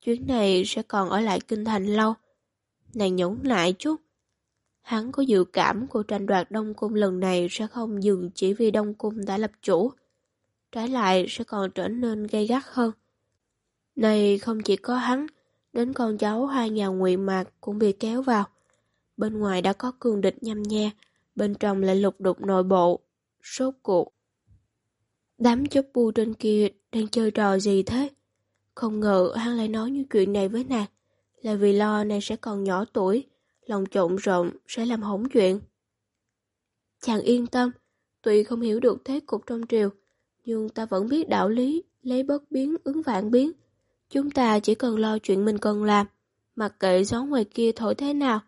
Chuyến này sẽ còn ở lại kinh thành lâu. Nàng nhũng lại chút. Hắn có dự cảm cuộc tranh đoạt Đông Cung lần này sẽ không dừng chỉ vì Đông Cung đã lập chủ. Trái lại sẽ còn trở nên gay gắt hơn. Này không chỉ có hắn, đến con cháu hai nhà nguyện mạc cũng bị kéo vào. Bên ngoài đã có cường địch nhăm nhe, bên trong lại lục đục nội bộ, sốt cuộc. Đám chốc bu trên kia đang chơi trò gì thế? Không ngờ hắn lại nói như chuyện này với nàng, là vì lo nàng sẽ còn nhỏ tuổi, lòng trộn rộn sẽ làm hỏng chuyện. Chàng yên tâm, tuy không hiểu được thế cục trong triều, nhưng ta vẫn biết đạo lý, lấy bất biến ứng vạn biến. Chúng ta chỉ cần lo chuyện mình cần làm, mặc kệ gió ngoài kia thổi thế nào.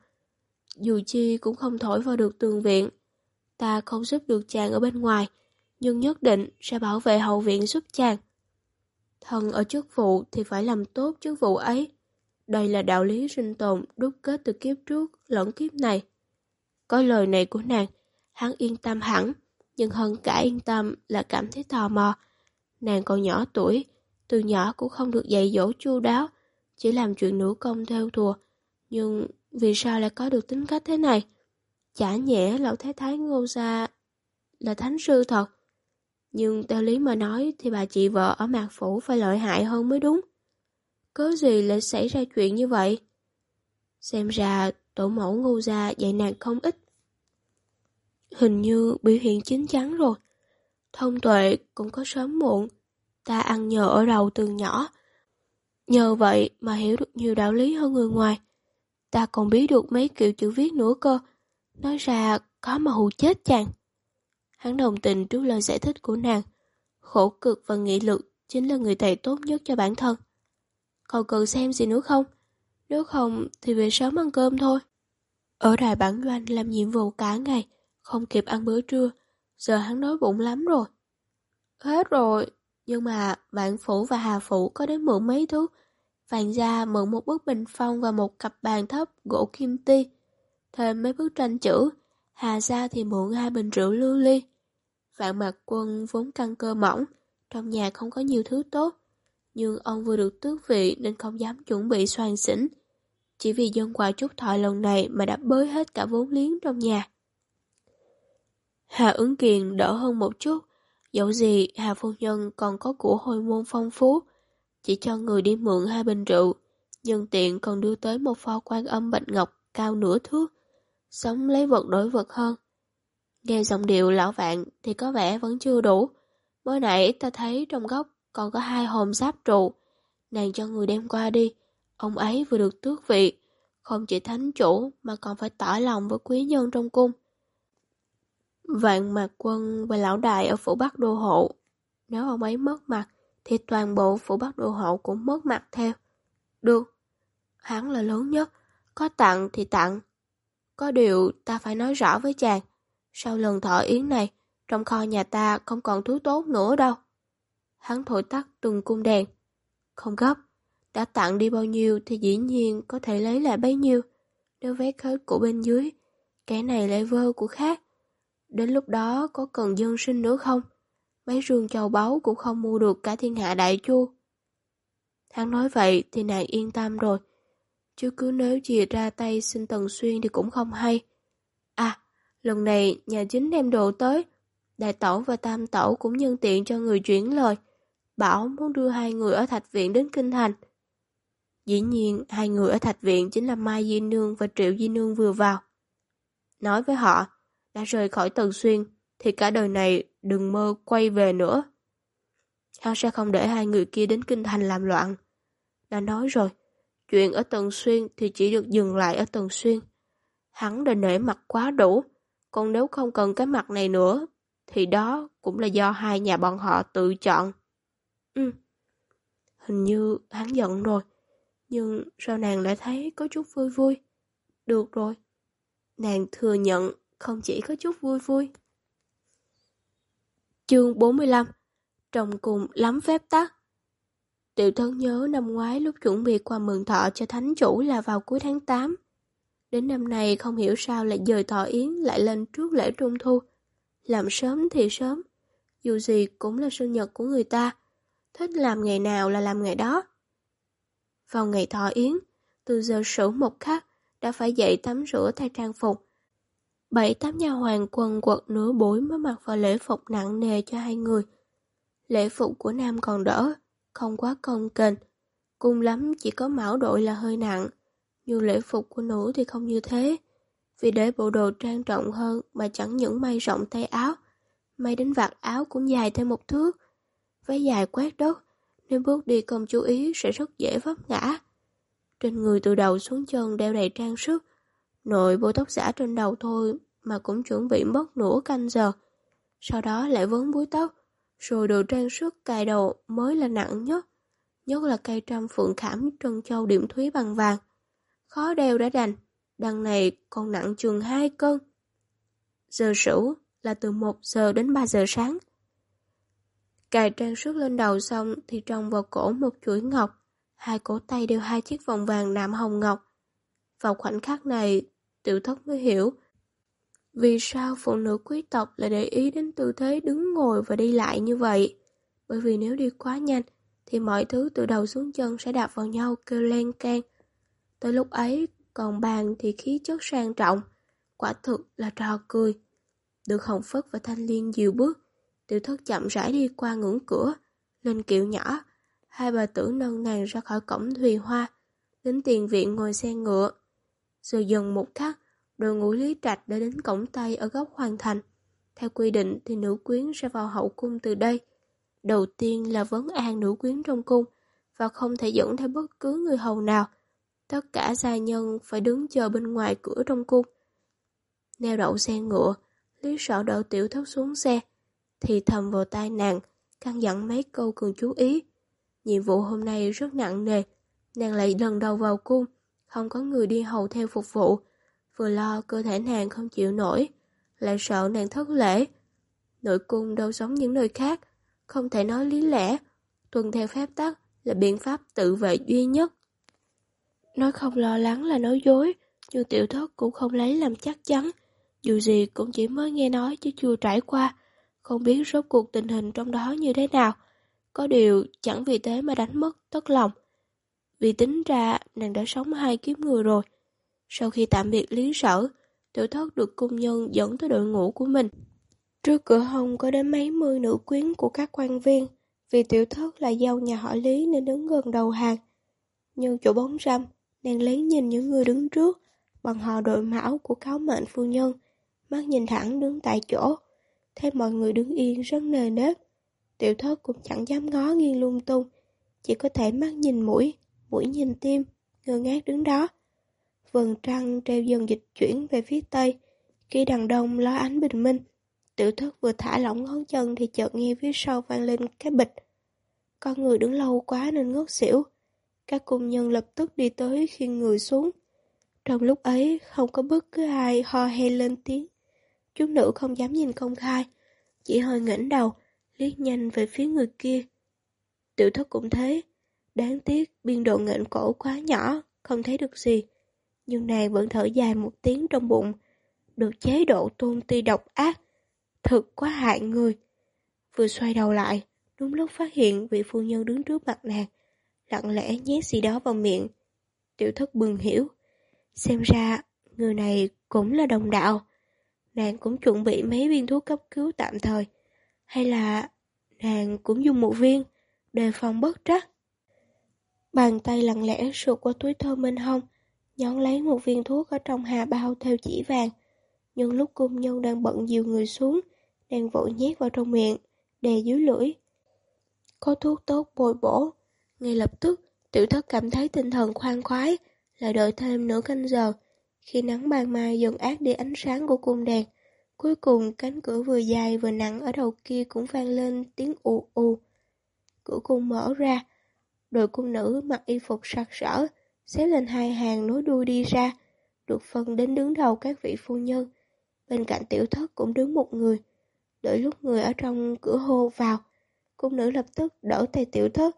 Dù chi cũng không thổi vào được tường viện. Ta không giúp được chàng ở bên ngoài, nhưng nhất định sẽ bảo vệ hậu viện giúp chàng. Thần ở chức vụ thì phải làm tốt chức vụ ấy. Đây là đạo lý sinh tồn đúc kết từ kiếp trước lẫn kiếp này. Có lời này của nàng, hắn yên tâm hẳn, nhưng hơn cả yên tâm là cảm thấy tò mò. Nàng còn nhỏ tuổi, từ nhỏ cũng không được dạy dỗ chu đáo, chỉ làm chuyện nữ công theo thùa. Nhưng vì sao lại có được tính cách thế này? Chả nhẽ lão thái thái ngô gia là thánh sư thật. Nhưng theo lý mà nói thì bà chị vợ ở mạc phủ phải lợi hại hơn mới đúng. cớ gì lại xảy ra chuyện như vậy? Xem ra tổ mẫu ngô gia dạy nàng không ít. Hình như biểu hiện chín chắn rồi. Thông tuệ cũng có sớm muộn. Ta ăn nhờ ở đầu từ nhỏ. Nhờ vậy mà hiểu được nhiều đạo lý hơn người ngoài. Ta còn biết được mấy kiểu chữ viết nữa cơ. Nói ra có mà hù chết chàng. Hắn đồng tình trước lời giải thích của nàng. Khổ cực và nghị lực chính là người thầy tốt nhất cho bản thân. Còn cần xem gì nữa không? Nếu không thì về sớm ăn cơm thôi. Ở đài bản doanh làm nhiệm vụ cả ngày, không kịp ăn bữa trưa. Giờ hắn đói bụng lắm rồi. Hết rồi, nhưng mà bạn phủ và hà phủ có đến mượn mấy thứ. Vàng gia mượn một bức bình phong và một cặp bàn thấp gỗ kim ti. Thêm mấy bức tranh chữ. Hà gia thì mượn hai bình rượu lưu ly. Vạn mặt quân vốn căng cơ mỏng, trong nhà không có nhiều thứ tốt. Nhưng ông vừa được tước vị nên không dám chuẩn bị soàn xỉn. Chỉ vì dân quà chúc thọ lần này mà đã bới hết cả vốn liếng trong nhà. Hà ứng kiền đỡ hơn một chút, Dẫu gì, Hà Phu Nhân còn có của hồi môn phong phú, chỉ cho người đi mượn hai bình rượu, nhân tiện còn đưa tới một pho quan âm bạch ngọc cao nửa thước, sống lấy vật đổi vật hơn. Nghe giọng điệu lão vạn thì có vẻ vẫn chưa đủ. Mới nãy ta thấy trong góc còn có hai hòm giáp trụ. Nàng cho người đem qua đi. Ông ấy vừa được tước vị. Không chỉ thánh chủ mà còn phải tỏ lòng với quý nhân trong cung. Vạn mạc quân và lão đại ở phủ Bắc Đô Hộ. Nếu ông ấy mất mặt, thì toàn bộ phủ Bắc Đô Hộ cũng mất mặt theo. Được, hắn là lớn nhất, có tặng thì tặng. Có điều ta phải nói rõ với chàng, sau lần thọ yến này, trong kho nhà ta không còn thứ tốt nữa đâu. Hắn thổi tắt từng cung đèn. Không gấp, đã tặng đi bao nhiêu thì dĩ nhiên có thể lấy lại bấy nhiêu. Nếu vét hết của bên dưới, cái này lại vơ của khác. Đến lúc đó có cần dân sinh nữa không? Mấy rương châu báu cũng không mua được cả thiên hạ đại chu. Hắn nói vậy thì nàng yên tâm rồi. Chứ cứ nếu chìa ra tay xin Tần Xuyên thì cũng không hay. À, lần này nhà chính đem đồ tới. Đại tẩu và tam tẩu cũng nhân tiện cho người chuyển lời. Bảo muốn đưa hai người ở Thạch Viện đến Kinh Thành. Dĩ nhiên, hai người ở Thạch Viện chính là Mai Di Nương và Triệu Di Nương vừa vào. Nói với họ, đã rời khỏi Tần Xuyên, thì cả đời này đừng mơ quay về nữa. Hắn sẽ không để hai người kia đến kinh thành làm loạn. Đã nói rồi, chuyện ở Tần Xuyên thì chỉ được dừng lại ở Tần Xuyên. Hắn đã nể mặt quá đủ, còn nếu không cần cái mặt này nữa, thì đó cũng là do hai nhà bọn họ tự chọn. Ừ, hình như hắn giận rồi, nhưng sao nàng lại thấy có chút vui vui? Được rồi, nàng thừa nhận không chỉ có chút vui vui. Chương 45 Trong cùng lắm phép tắc Tiểu thân nhớ năm ngoái lúc chuẩn bị qua mừng thọ cho thánh chủ là vào cuối tháng 8. Đến năm nay không hiểu sao lại dời thọ yến lại lên trước lễ trung thu. Làm sớm thì sớm, dù gì cũng là sinh nhật của người ta, thích làm ngày nào là làm ngày đó. Vào ngày thọ yến, từ giờ sửu một khắc đã phải dậy tắm rửa thay trang phục, Bảy tám nhà hoàng quần quật nửa buổi mới mặc vào lễ phục nặng nề cho hai người. Lễ phục của nam còn đỡ, không quá công kềnh. Cùng lắm chỉ có mão đội là hơi nặng, nhưng lễ phục của nữ thì không như thế. Vì để bộ đồ trang trọng hơn mà chẳng những may rộng tay áo, may đến vạt áo cũng dài thêm một thước. Váy dài quét đất, nếu bước đi không chú ý sẽ rất dễ vấp ngã. Trên người từ đầu xuống chân đeo đầy trang sức, Nội bôi tóc giả trên đầu thôi mà cũng chuẩn bị mất nửa canh giờ. Sau đó lại vấn búi tóc, rồi đồ trang sức cài đầu mới là nặng nhất. Nhất là cây trăm phượng khảm trân châu điểm thúy bằng vàng. Khó đeo đã đành, đằng này còn nặng chừng 2 cân. Giờ sửu là từ 1 giờ đến 3 giờ sáng. Cài trang sức lên đầu xong thì trồng vào cổ một chuỗi ngọc, hai cổ tay đeo hai chiếc vòng vàng nạm hồng ngọc. Vào khoảnh khắc này, tiểu thất mới hiểu vì sao phụ nữ quý tộc lại để ý đến tư thế đứng ngồi và đi lại như vậy. Bởi vì nếu đi quá nhanh, thì mọi thứ từ đầu xuống chân sẽ đạp vào nhau kêu len can. Tới lúc ấy, còn bàn thì khí chất sang trọng, quả thực là trò cười. Được Hồng Phất và Thanh Liên dìu bước, tiểu thất chậm rãi đi qua ngưỡng cửa, lên kiệu nhỏ, hai bà tử nâng nàng ra khỏi cổng thùy hoa, đến tiền viện ngồi xe ngựa. Rồi dần một khắc, đội ngũ lý trạch đã đến cổng Tây ở góc hoàn thành. Theo quy định thì nữ quyến sẽ vào hậu cung từ đây. Đầu tiên là vấn an nữ quyến trong cung và không thể dẫn theo bất cứ người hầu nào. Tất cả gia nhân phải đứng chờ bên ngoài cửa trong cung. Neo đậu xe ngựa, Lý sợ đỡ tiểu thất xuống xe, thì thầm vào tai nàng, căn dặn mấy câu cần chú ý. Nhiệm vụ hôm nay rất nặng nề, nàng lại lần đầu vào cung, không có người đi hầu theo phục vụ, vừa lo cơ thể nàng không chịu nổi, lại sợ nàng thất lễ. Nội cung đâu giống những nơi khác, không thể nói lý lẽ, tuân theo phép tắc là biện pháp tự vệ duy nhất. Nói không lo lắng là nói dối, nhưng tiểu thất cũng không lấy làm chắc chắn. Dù gì cũng chỉ mới nghe nói chứ chưa trải qua, không biết rốt cuộc tình hình trong đó như thế nào. Có điều chẳng vì thế mà đánh mất tất lòng. Vì tính ra nàng đã sống hai kiếp người rồi. Sau khi tạm biệt lý sở, tiểu thất được cung nhân dẫn tới đội ngũ của mình. Trước cửa hồng có đến mấy mươi nữ quyến của các quan viên, vì tiểu thất là dâu nhà họ Lý nên đứng gần đầu hàng. Nhưng chỗ bóng râm, nàng lấy nhìn những người đứng trước, bằng họ đội mão của cáo mệnh phu nhân, mắt nhìn thẳng đứng tại chỗ. Thấy mọi người đứng yên rất nề nếp. Tiểu thất cũng chẳng dám ngó nghiêng lung tung, chỉ có thể mắt nhìn mũi, mũi nhìn tim, ngơ ngác đứng đó. Vầng trăng treo dần dịch chuyển về phía tây, khi đằng đông ló ánh bình minh. Tiểu thất vừa thả lỏng ngón chân thì chợt nghe phía sau vang lên cái bịch. Con người đứng lâu quá nên ngất xỉu. Các cung nhân lập tức đi tới khi người xuống. Trong lúc ấy không có bất cứ ai ho he lên tiếng. chú nữ không dám nhìn công khai, chỉ hơi ngẩng đầu, liếc nhanh về phía người kia. Tiểu thất cũng thế, đáng tiếc biên độ nghệnh cổ quá nhỏ, không thấy được gì. Nhưng nàng vẫn thở dài một tiếng trong bụng, được chế độ tôn ti độc ác, thực quá hại người. Vừa xoay đầu lại, đúng lúc phát hiện vị phu nhân đứng trước mặt nàng, lặng lẽ nhét gì đó vào miệng. Tiểu thất bừng hiểu, xem ra người này cũng là đồng đạo. Nàng cũng chuẩn bị mấy viên thuốc cấp cứu tạm thời, hay là nàng cũng dùng một viên, đề phòng bất trắc. Bàn tay lặng lẽ sượt qua túi thơm bên hông, nhón lấy một viên thuốc ở trong hà bao theo chỉ vàng. Nhưng lúc cung nhân đang bận dìu người xuống, đang vội nhét vào trong miệng, đè dưới lưỡi. Có thuốc tốt bồi bổ. Ngay lập tức, tiểu thất cảm thấy tinh thần khoan khoái, lại đợi thêm nửa canh giờ. Khi nắng ban mai dần át đi ánh sáng của cung đèn, cuối cùng cánh cửa vừa dài vừa nặng ở đầu kia cũng vang lên tiếng ù ù. Cửa cung mở ra, đội cung nữ mặc y phục sặc sỡ, xếp lên hai hàng nối đuôi đi ra, được phân đến đứng đầu các vị phu nhân. Bên cạnh tiểu thất cũng đứng một người, đợi lúc người ở trong cửa hô vào, cung nữ lập tức đỡ tay tiểu thất.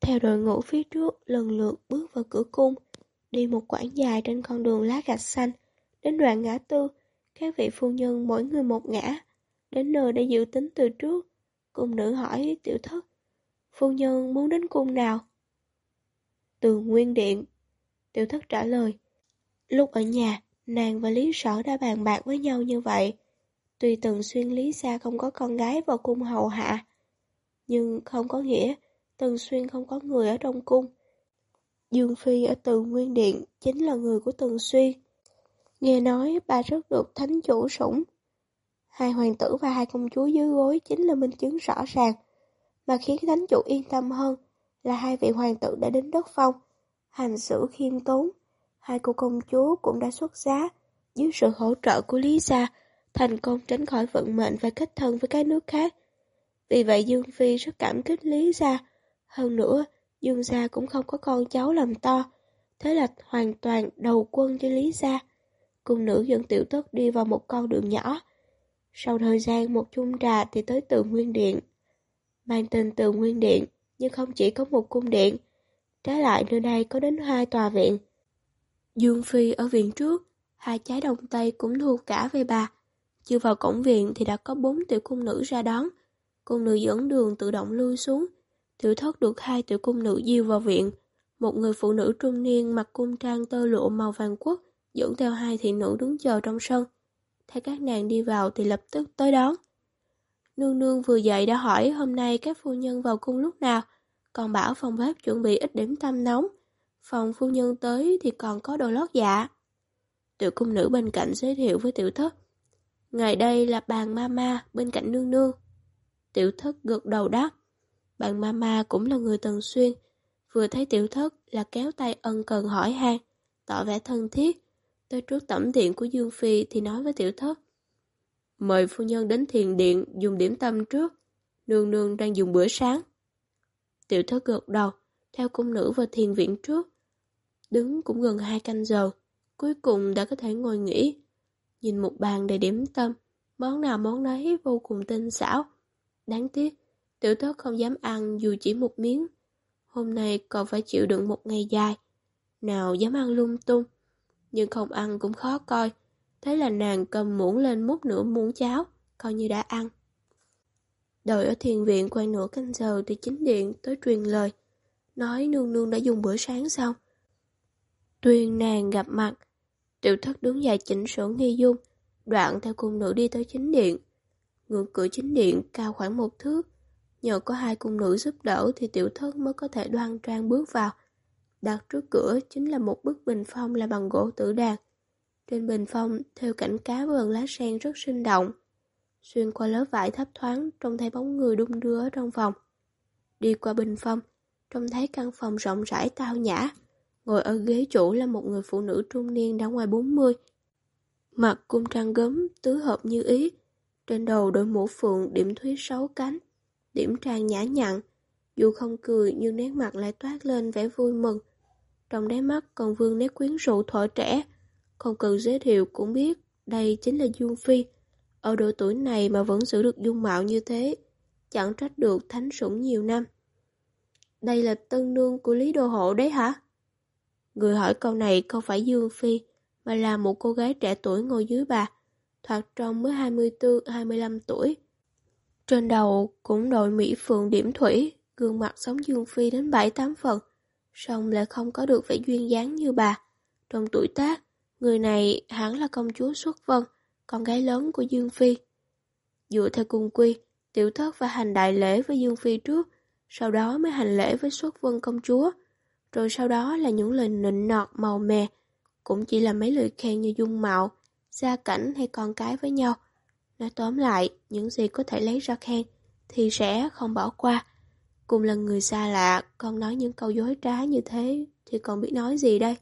Theo đội ngũ phía trước lần lượt bước vào cửa cung, đi một quãng dài trên con đường lá gạch xanh, đến đoạn ngã tư, các vị phu nhân mỗi người một ngã, đến nơi đã dự tính từ trước. Cung nữ hỏi tiểu thất, phu nhân muốn đến cung nào? Từ nguyên điện. Tiểu thất trả lời, lúc ở nhà, nàng và Lý Sở đã bàn bạc với nhau như vậy. Tuy Tần Xuyên Lý Sa không có con gái vào cung hầu hạ, nhưng không có nghĩa Tần Xuyên không có người ở trong cung. Dương Phi ở Từ Nguyên Điện chính là người của Tần Xuyên. Nghe nói bà rất được thánh chủ sủng. Hai hoàng tử và hai công chúa dưới gối chính là minh chứng rõ ràng. Mà khiến thánh chủ yên tâm hơn là hai vị hoàng tử đã đến đất phong, hành xử khiêm tốn. Hai cô công chúa cũng đã xuất giá dưới sự hỗ trợ của Lý Gia thành công tránh khỏi vận mệnh và kết thân với các nước khác. Vì vậy Dương Phi rất cảm kích Lý Gia. Hơn nữa, Dương Gia cũng không có con cháu làm to. Thế là hoàn toàn đầu quân cho Lý Gia. Cung nữ dẫn tiểu tất đi vào một con đường nhỏ. Sau thời gian một chung trà thì tới từ nguyên điện. Mang tên tường nguyên điện, nhưng không chỉ có một cung điện. Trái lại nơi đây có đến hai tòa viện. Dương Phi ở viện trước, hai trái đồng tây cũng thu cả về bà. Chưa vào cổng viện thì đã có bốn tiểu cung nữ ra đón. Cung nữ dẫn đường tự động lui xuống. Tiểu thất được hai tiểu cung nữ diêu vào viện. Một người phụ nữ trung niên mặc cung trang tơ lụa màu vàng quốc dẫn theo hai thị nữ đứng chờ trong sân. Thấy các nàng đi vào thì lập tức tới đón. Nương nương vừa dậy đã hỏi hôm nay các phu nhân vào cung lúc nào, còn bảo phòng bếp chuẩn bị ít điểm tâm nóng. Phòng phu nhân tới thì còn có đồ lót dạ. Tiểu cung nữ bên cạnh giới thiệu với tiểu thất. Ngày đây là bàn mama bên cạnh nương nương. Tiểu thất gật đầu đáp. Bàn mama cũng là người tần xuyên. Vừa thấy tiểu thất là kéo tay ân cần hỏi han, tỏ vẻ thân thiết. Tới trước tẩm điện của Dương Phi thì nói với tiểu thất. Mời phu nhân đến thiền điện dùng điểm tâm trước. Nương nương đang dùng bữa sáng. Tiểu thất gật đầu, theo cung nữ vào thiền viện trước. Đứng cũng gần hai canh giờ, cuối cùng đã có thể ngồi nghỉ. Nhìn một bàn đầy điểm tâm, món nào món nấy vô cùng tinh xảo. Đáng tiếc, tiểu thất không dám ăn dù chỉ một miếng. Hôm nay còn phải chịu đựng một ngày dài. Nào dám ăn lung tung. Nhưng không ăn cũng khó coi. Thế là nàng cầm muỗng lên múc nửa muỗng cháo, coi như đã ăn. Đợi ở thiền viện quay nửa canh giờ thì chính điện tới truyền lời. Nói nương nương đã dùng bữa sáng xong. Tuyên nàng gặp mặt. Tiểu thất đứng dậy chỉnh sửa nghi dung, đoạn theo cung nữ đi tới chính điện. Ngưỡng cửa chính điện cao khoảng một thước. Nhờ có hai cung nữ giúp đỡ thì tiểu thất mới có thể đoan trang bước vào. Đặt trước cửa chính là một bức bình phong là bằng gỗ tử đàn. Trên bình phong theo cảnh cá vườn lá sen rất sinh động. Xuyên qua lớp vải thấp thoáng trông thấy bóng người đung đưa ở trong phòng. Đi qua bình phong, trông thấy căn phòng rộng rãi tao nhã. Ngồi ở ghế chủ là một người phụ nữ trung niên đã ngoài 40. Mặt cung trang gấm, tứ hợp như ý. Trên đầu đội mũ phượng điểm thúy sáu cánh. Điểm trang nhã nhặn. Dù không cười nhưng nét mặt lại toát lên vẻ vui mừng. Trong đáy mắt còn vương nét quyến rũ thỏa trẻ. Không cần giới thiệu cũng biết đây chính là Dương Phi. Ở độ tuổi này mà vẫn giữ được dung mạo như thế, chẳng trách được thánh sủng nhiều năm. Đây là tân nương của Lý Đô Hộ đấy hả? Người hỏi câu này không phải Dương Phi, mà là một cô gái trẻ tuổi ngồi dưới bà, thoạt trong mới 24-25 tuổi. Trên đầu cũng đội Mỹ Phượng điểm thủy, gương mặt giống Dương Phi đến 7-8 phần, song lại không có được vẻ duyên dáng như bà. Trong tuổi tác, người này hẳn là công chúa Xuất Vân, con gái lớn của Dương Phi. Dựa theo cung quy, tiểu thất phải hành đại lễ với Dương Phi trước, sau đó mới hành lễ với xuất vân công chúa. Rồi sau đó là những lời nịnh nọt màu mè, cũng chỉ là mấy lời khen như dung mạo, gia cảnh hay con cái với nhau. Nói tóm lại, những gì có thể lấy ra khen thì sẽ không bỏ qua. Cùng là người xa lạ, con nói những câu dối trá như thế thì còn biết nói gì đây?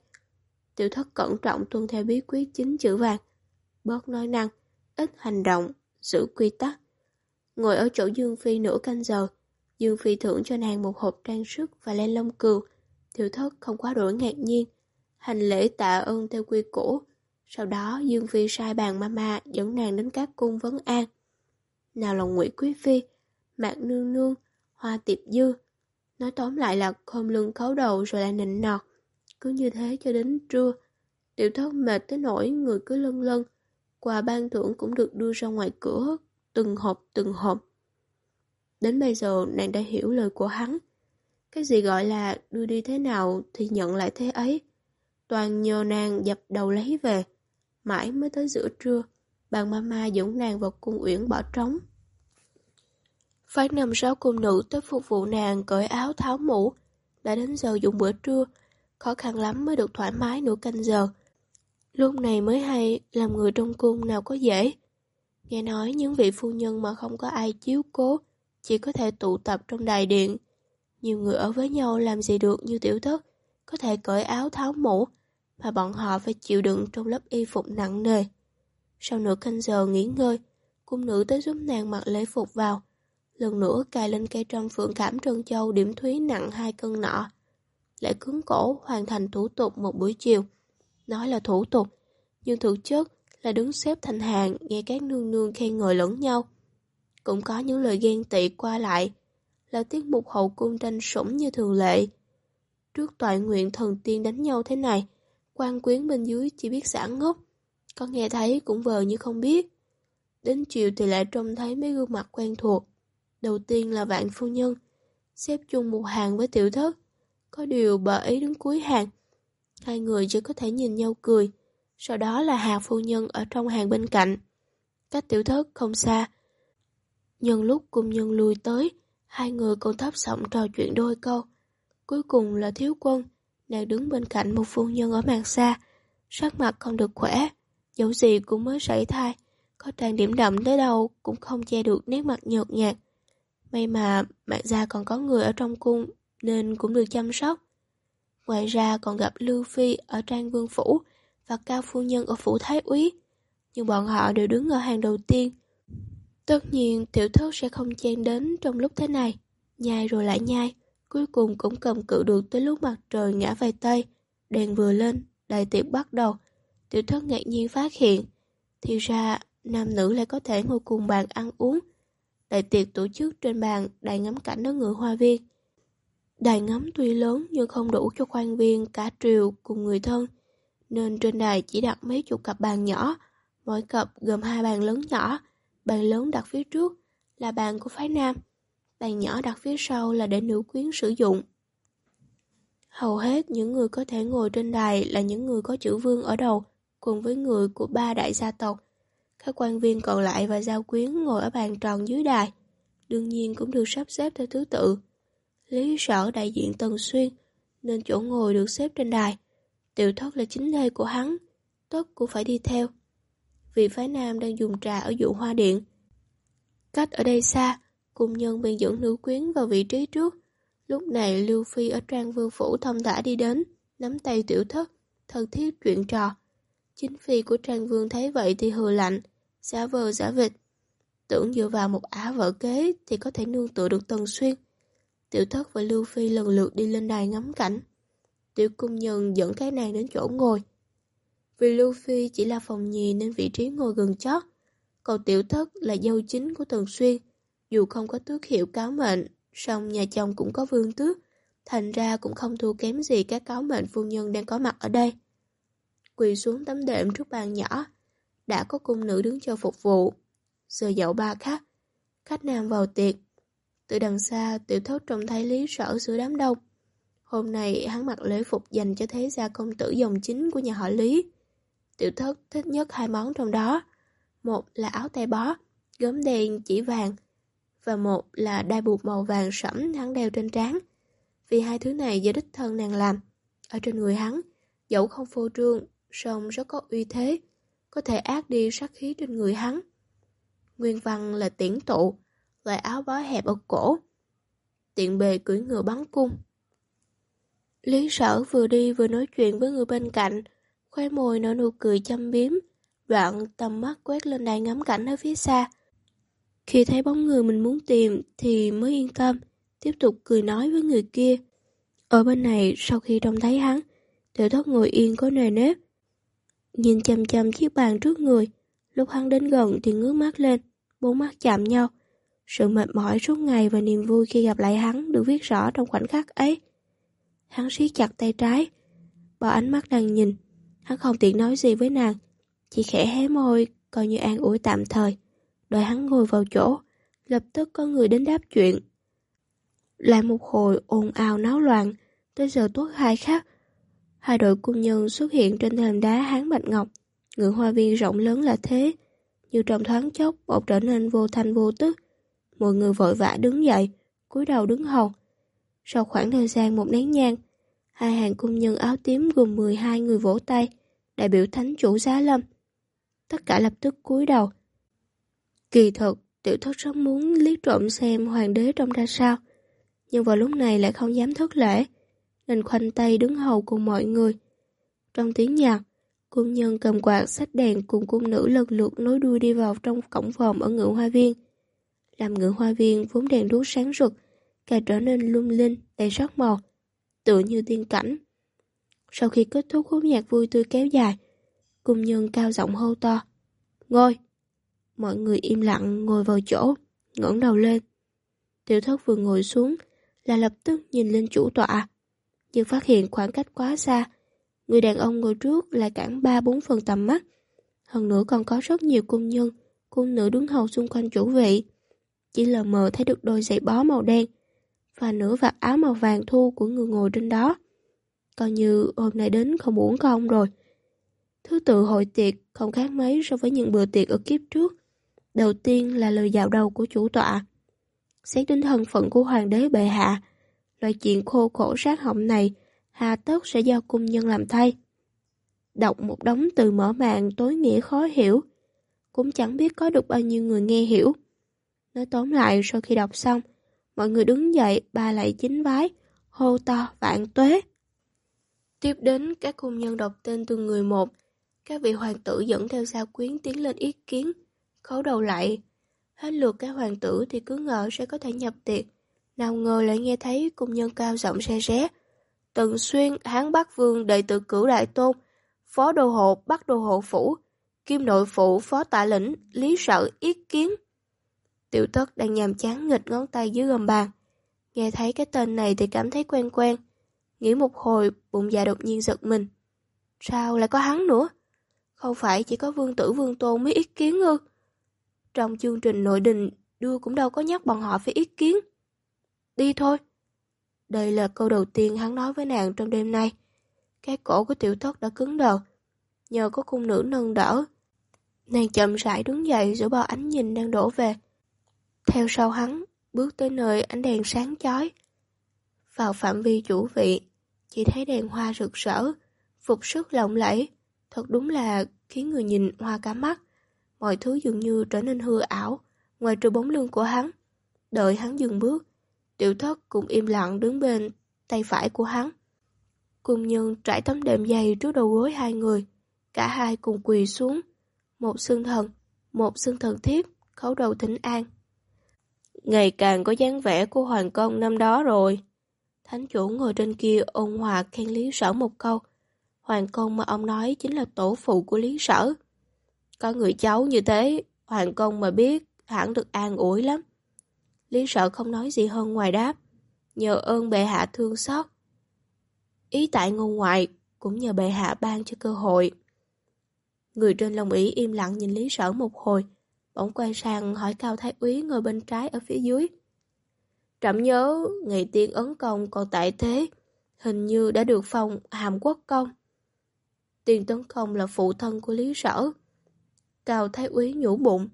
Tiểu thất cẩn trọng tuân theo bí quyết chính chữ vàng bớt nói năng, ít hành động, giữ quy tắc. Ngồi ở chỗ Dương Phi nửa canh giờ, Dương Phi thưởng cho nàng một hộp trang sức và len lông cừu. Tiểu thất không quá đổi ngạc nhiên. Hành lễ tạ ơn theo quy củ. Sau đó Dương Phi sai bàn mama dẫn nàng đến các cung vấn an. Nào là Ngụy Quý Phi, Mạc Nương Nương, Hoa Tiệp Dư. Nói tóm lại là khom lưng khấu đầu rồi lại nịnh nọt. Cứ như thế cho đến trưa. Tiểu thất mệt tới nỗi người cứ lân lân. Quà ban thưởng cũng được đưa ra ngoài cửa, từng hộp từng hộp. Đến bây giờ nàng đã hiểu lời của hắn. Cái gì gọi là đưa đi thế nào thì nhận lại thế ấy. Toàn nhờ nàng dập đầu lấy về. Mãi mới tới giữa trưa, bàn mama dẫn nàng vào cung uyển bỏ trống. phải nằm sáu cung nữ tới phục vụ nàng cởi áo tháo mũ. Đã đến giờ dùng bữa trưa, khó khăn lắm mới được thoải mái nửa canh giờ. Lúc này mới hay, làm người trong cung nào có dễ. Nghe nói những vị phu nhân mà không có ai chiếu cố, chỉ có thể tụ tập trong đài điện. Nhiều người ở với nhau làm gì được như tiểu thất, có thể cởi áo tháo mũ, mà bọn họ phải chịu đựng trong lớp y phục nặng nề. Sau nửa canh giờ nghỉ ngơi, cung nữ tới giúp nàng mặc lễ phục vào. Lần nữa cài lên cây trăm phượng cảm trân châu điểm thúy nặng hai cân nọ lại cứng cổ hoàn thành thủ tục một buổi chiều nói là thủ tục, nhưng thực chất là đứng xếp thành hàng nghe các nương nương khen ngợi lẫn nhau. Cũng có những lời ghen tị qua lại, là tiết mục hậu cung tranh sủng như thường lệ. Trước toại nguyện thần tiên đánh nhau thế này, quan quyến bên dưới chỉ biết xả ngốc, có nghe thấy cũng vờ như không biết. Đến chiều thì lại trông thấy mấy gương mặt quen thuộc. Đầu tiên là vạn phu nhân, xếp chung một hàng với tiểu thất. Có điều bà ấy đứng cuối hàng, Hai người chỉ có thể nhìn nhau cười. Sau đó là Hà phu nhân ở trong hàng bên cạnh. Cách tiểu thất không xa. Nhân lúc cùng nhân lùi tới, hai người còn thấp giọng trò chuyện đôi câu. Cuối cùng là thiếu quân, nàng đứng bên cạnh một phu nhân ở màn xa. Sắc mặt không được khỏe, dẫu gì cũng mới sảy thai. Có trang điểm đậm tới đâu cũng không che được nét mặt nhợt nhạt. May mà mạng gia còn có người ở trong cung nên cũng được chăm sóc. Ngoài ra còn gặp Lưu Phi ở Trang Vương Phủ và Cao Phu Nhân ở Phủ Thái Úy. Nhưng bọn họ đều đứng ở hàng đầu tiên, Tất nhiên tiểu thất sẽ không chen đến trong lúc thế này, nhai rồi lại nhai, cuối cùng cũng cầm cự được tới lúc mặt trời ngã về Tây, đèn vừa lên, đại tiệc bắt đầu. Tiểu thất ngạc nhiên phát hiện, thì ra nam nữ lại có thể ngồi cùng bàn ăn uống. Đại tiệc tổ chức trên bàn đại ngắm cảnh ở ngựa hoa viên. Đài ngắm tuy lớn nhưng không đủ cho quan viên cả triều cùng người thân, nên trên đài chỉ đặt mấy chục cặp bàn nhỏ, mỗi cặp gồm hai bàn lớn nhỏ, bàn lớn đặt phía trước là bàn của phái nam, bàn nhỏ đặt phía sau là để nữ quyến sử dụng. Hầu hết những người có thể ngồi trên đài là những người có chữ vương ở đầu, cùng với người của ba đại gia tộc. Các quan viên còn lại và giao quyến ngồi ở bàn tròn dưới đài, đương nhiên cũng được sắp xếp theo thứ tự. Lý sở đại diện Tần Xuyên, nên chỗ ngồi được xếp trên đài. Tiểu thất là chính lê của hắn, tất cũng phải đi theo. vị phái nam đang dùng trà ở dụ hoa điện. Cách ở đây xa, cùng nhân 便 dẫn nữ quyến vào vị trí trước. Lúc này Lưu Phi ở trang vương phủ thông thả đi đến, nắm tay tiểu thất, thân thiết chuyện trò. Chính phi của trang vương thấy vậy thì hừ lạnh, giả vờ giả vịt. Tưởng dựa vào một á vợ kế thì có thể nương tựa được Tần Xuyên. Tiểu thất và Lưu Phi lần lượt đi lên đài ngắm cảnh. Tiểu cung nhân dẫn cái nàng đến chỗ ngồi. Vì Lưu Phi chỉ là phòng nhì nên vị trí ngồi gần chót. Còn tiểu thất là dâu chính của Tần Xuyên. Dù không có tước hiệu cáo mệnh, song nhà chồng cũng có vương tước. Thành ra cũng không thua kém gì các cáo mệnh phu nhân đang có mặt ở đây. Quỳ xuống tấm đệm trước bàn nhỏ. Đã có cung nữ đứng chờ phục vụ. Giờ dậu ba khách. Khách nam vào tiệc. Từ đằng xa, tiểu thất trông thấy lý sở giữa đám đông. Hôm nay hắn mặc lễ phục dành cho thế gia công tử dòng chính của nhà họ Lý. Tiểu thất thích nhất hai món trong đó. Một là áo tay bó, gấm đen chỉ vàng, và một là đai buộc màu vàng sẫm hắn đeo trên trán. Vì hai thứ này do đích thân nàng làm. Ở trên người hắn, dẫu không phô trương, song rất có uy thế, có thể ác đi sát khí trên người hắn. Nguyên văn là tiễn tụ, loại áo bó hẹp ở cổ. Tiện bề cưỡi ngựa bắn cung. Lý sở vừa đi vừa nói chuyện với người bên cạnh, khoe môi nở nụ cười châm biếm, đoạn tầm mắt quét lên đài ngắm cảnh ở phía xa. Khi thấy bóng người mình muốn tìm thì mới yên tâm, tiếp tục cười nói với người kia. Ở bên này, sau khi trông thấy hắn, tiểu thất ngồi yên có nề nếp. Nhìn chăm chăm chiếc bàn trước người, lúc hắn đến gần thì ngước mắt lên, bốn mắt chạm nhau. Sự mệt mỏi suốt ngày và niềm vui khi gặp lại hắn được viết rõ trong khoảnh khắc ấy. Hắn siết chặt tay trái, bỏ ánh mắt đang nhìn. Hắn không tiện nói gì với nàng, chỉ khẽ hé môi, coi như an ủi tạm thời. Đợi hắn ngồi vào chỗ, lập tức có người đến đáp chuyện. Lại một hồi ồn ào náo loạn, tới giờ tuốt hai khắc. Hai đội cung nhân xuất hiện trên thềm đá hán bạch ngọc, ngưỡng hoa viên rộng lớn là thế, như trong thoáng chốc bỗng trở nên vô thanh vô tức. Mọi người vội vã đứng dậy, cúi đầu đứng hầu. Sau khoảng thời gian một nén nhang, hai hàng cung nhân áo tím gồm 12 người vỗ tay, đại biểu thánh chủ giá lâm. Tất cả lập tức cúi đầu. Kỳ thực, tiểu thất rất muốn liếc trộm xem hoàng đế trông ra sao, nhưng vào lúc này lại không dám thất lễ, nên khoanh tay đứng hầu cùng mọi người. Trong tiếng nhạc, cung nhân cầm quạt sách đèn cùng cung nữ lần lượt nối đuôi đi vào trong cổng vòm ở ngựa hoa viên. Làm ngự hoa viên vốn đèn đuốc sáng rực, càng trở nên lung linh, đầy sắc màu, tựa như tiên cảnh. Sau khi kết thúc khúc nhạc vui tươi kéo dài, cung nhân cao giọng hô to. Ngồi! Mọi người im lặng ngồi vào chỗ, ngẩng đầu lên. Tiểu thất vừa ngồi xuống, là lập tức nhìn lên chủ tọa. Nhưng phát hiện khoảng cách quá xa, người đàn ông ngồi trước lại cản ba bốn phần tầm mắt. Hơn nữa còn có rất nhiều cung nhân, cung nữ đứng hầu xung quanh chủ vị. Chỉ lờ mờ thấy được đôi giày bó màu đen và nửa vạt áo màu vàng thu của người ngồi trên đó. Coi như hôm nay đến không uống con rồi. Thứ tự hội tiệc không khác mấy so với những bữa tiệc ở kiếp trước. Đầu tiên là lời dạo đầu của chủ tọa. Xét đến thân phận của hoàng đế bệ hạ, loại chuyện khô khổ sát họng này hà tất sẽ do cung nhân làm thay. Đọc một đống từ mở màn tối nghĩa khó hiểu, cũng chẳng biết có được bao nhiêu người nghe hiểu. Nói tóm lại sau khi đọc xong, mọi người đứng dậy ba lại chính vái, hô to vạn tuế. Tiếp đến các cung nhân đọc tên từng người một, các vị hoàng tử dẫn theo gia quyến tiến lên ý kiến, khấu đầu lại. Hết lượt các hoàng tử thì cứ ngờ sẽ có thể nhập tiệc. Nào ngờ lại nghe thấy cung nhân cao giọng xe ré. Tần Xuyên, Hán Bắc Vương, đệ tử cửu đại tôn, phó đô hộ, bắc đô hộ phủ, kim nội phụ, phó tả lĩnh, lý sợ, yết kiến. Tiểu tất đang nhàm chán nghịch ngón tay dưới gầm bàn. Nghe thấy cái tên này thì cảm thấy quen quen. Nghĩ một hồi, bụng dạ đột nhiên giật mình. Sao lại có hắn nữa? Không phải chỉ có vương tử vương tôn mới ý kiến ư? Trong chương trình nội đình, đưa cũng đâu có nhắc bọn họ phải ý kiến. Đi thôi. Đây là câu đầu tiên hắn nói với nàng trong đêm nay. Cái cổ của tiểu thất đã cứng đờ. Nhờ có cung nữ nâng đỡ. Nàng chậm rãi đứng dậy giữa bao ánh nhìn đang đổ về. Theo sau hắn, bước tới nơi ánh đèn sáng chói. Vào phạm vi chủ vị, chỉ thấy đèn hoa rực rỡ, phục sức lộng lẫy, thật đúng là khiến người nhìn hoa cả mắt. Mọi thứ dường như trở nên hư ảo, ngoài trừ bóng lưng của hắn. Đợi hắn dừng bước, tiểu thất cũng im lặng đứng bên tay phải của hắn. Cùng nhân trải tấm đệm dày trước đầu gối hai người, cả hai cùng quỳ xuống. Một xương thần, một xương thần thiếp, khấu đầu thỉnh an. Ngày càng có dáng vẻ của hoàng công năm đó rồi. Thánh chủ ngồi trên kia ôn hòa khen Lý Sở một câu. Hoàng công mà ông nói chính là tổ phụ của Lý Sở. Có người cháu như thế, Hoàng công mà biết hẳn được an ủi lắm. Lý Sở không nói gì hơn ngoài đáp. Nhờ ơn bệ hạ thương xót. Ý tại ngôn ngoại cũng nhờ bệ hạ ban cho cơ hội. Người trên lòng ý im lặng nhìn Lý Sở một hồi, bỗng quay sang hỏi Cao Thái Úy ngồi bên trái ở phía dưới. Trẫm nhớ, ngày tiên ấn công còn tại thế, hình như đã được phong hàm quốc công. Tiên tấn công là phụ thân của Lý Sở. Cao Thái Úy nhủ bụng.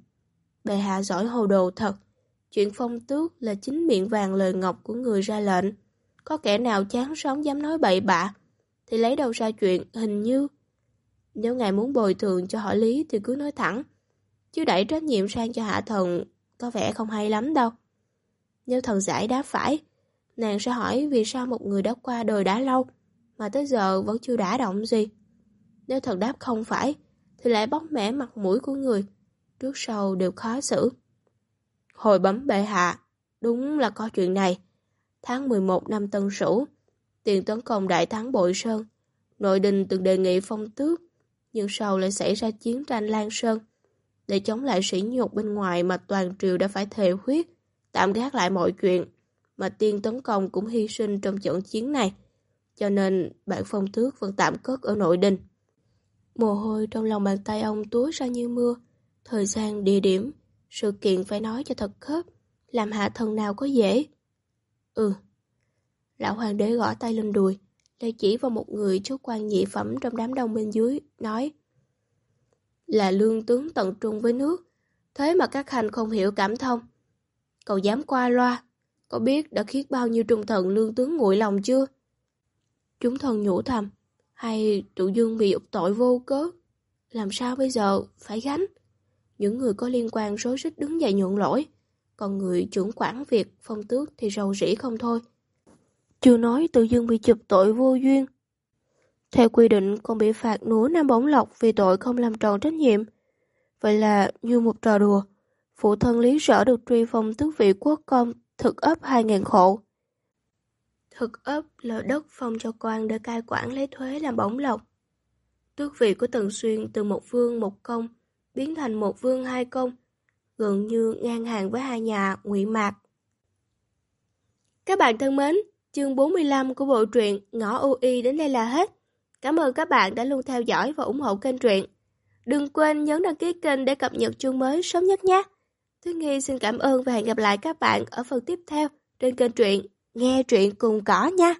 Bệ hạ giỏi hồ đồ thật. Chuyện phong tước là chính miệng vàng lời ngọc của người ra lệnh. Có kẻ nào chán sống dám nói bậy bạ, thì lấy đâu ra chuyện hình như. Nếu ngài muốn bồi thường cho họ Lý thì cứ nói thẳng. Chứ đẩy trách nhiệm sang cho hạ thần có vẻ không hay lắm đâu. Nếu thần giải đáp phải, nàng sẽ hỏi vì sao một người đã qua đời đã lâu mà tới giờ vẫn chưa đả động gì. Nếu thần đáp không phải, thì lại bóc mẻ mặt mũi của người, trước sau đều khó xử. Hồi bấm bệ hạ, đúng là có chuyện này. Tháng 11 năm Tân Sửu, tiền tấn công đại thắng Bội Sơn, nội đình từng đề nghị phong tước, nhưng sau lại xảy ra chiến tranh Lan Sơn. Để chống lại sỉ nhục bên ngoài mà toàn triều đã phải thề huyết, tạm gác lại mọi chuyện, mà tiên tấn công cũng hy sinh trong trận chiến này. Cho nên bản phong tước vẫn tạm cất ở nội đình. Mồ hôi trong lòng bàn tay ông túa ra như mưa. Thời gian, địa điểm, sự kiện phải nói cho thật khớp. Làm hạ thần nào có dễ. Ừ. Lão hoàng đế gõ tay lên đùi. Lại chỉ vào một người chú quan nhị phẩm trong đám đông bên dưới, nói là lương tướng tận trung với nước. Thế mà các hành không hiểu cảm thông. Cậu dám qua loa. Có biết đã khiến bao nhiêu trung thần lương tướng nguội lòng chưa? Chúng thần nhủ thầm, hay tự dương bị tội vô cớ? Làm sao bây giờ? Phải gánh. Những người có liên quan rối rít đứng dậy nhuận lỗi. Còn người trưởng quản việc phong tước thì rầu rĩ không thôi. Chưa nói tự dưng bị chụp tội vô duyên. Theo quy định còn bị phạt nửa năm bóng lọc vì tội không làm tròn trách nhiệm. Vậy là như một trò đùa. Phụ thân lý sở được truy phong tước vị quốc công thực ấp 2.000 khổ. Thực ấp là đất phong cho quan để cai quản lấy thuế làm bổng lộc. Tước vị của Tần Xuyên từ một vương một công biến thành một vương hai công, gần như ngang hàng với hai nhà ngụy Mạc. Các bạn thân mến, chương 45 của bộ truyện Ngõ UI đến đây là hết. Cảm ơn các bạn đã luôn theo dõi và ủng hộ kênh truyện. Đừng quên nhấn đăng ký kênh để cập nhật chương mới sớm nhất nhé. Thứ Nghi xin cảm ơn và hẹn gặp lại các bạn ở phần tiếp theo trên kênh truyện Nghe truyện cùng cỏ nha.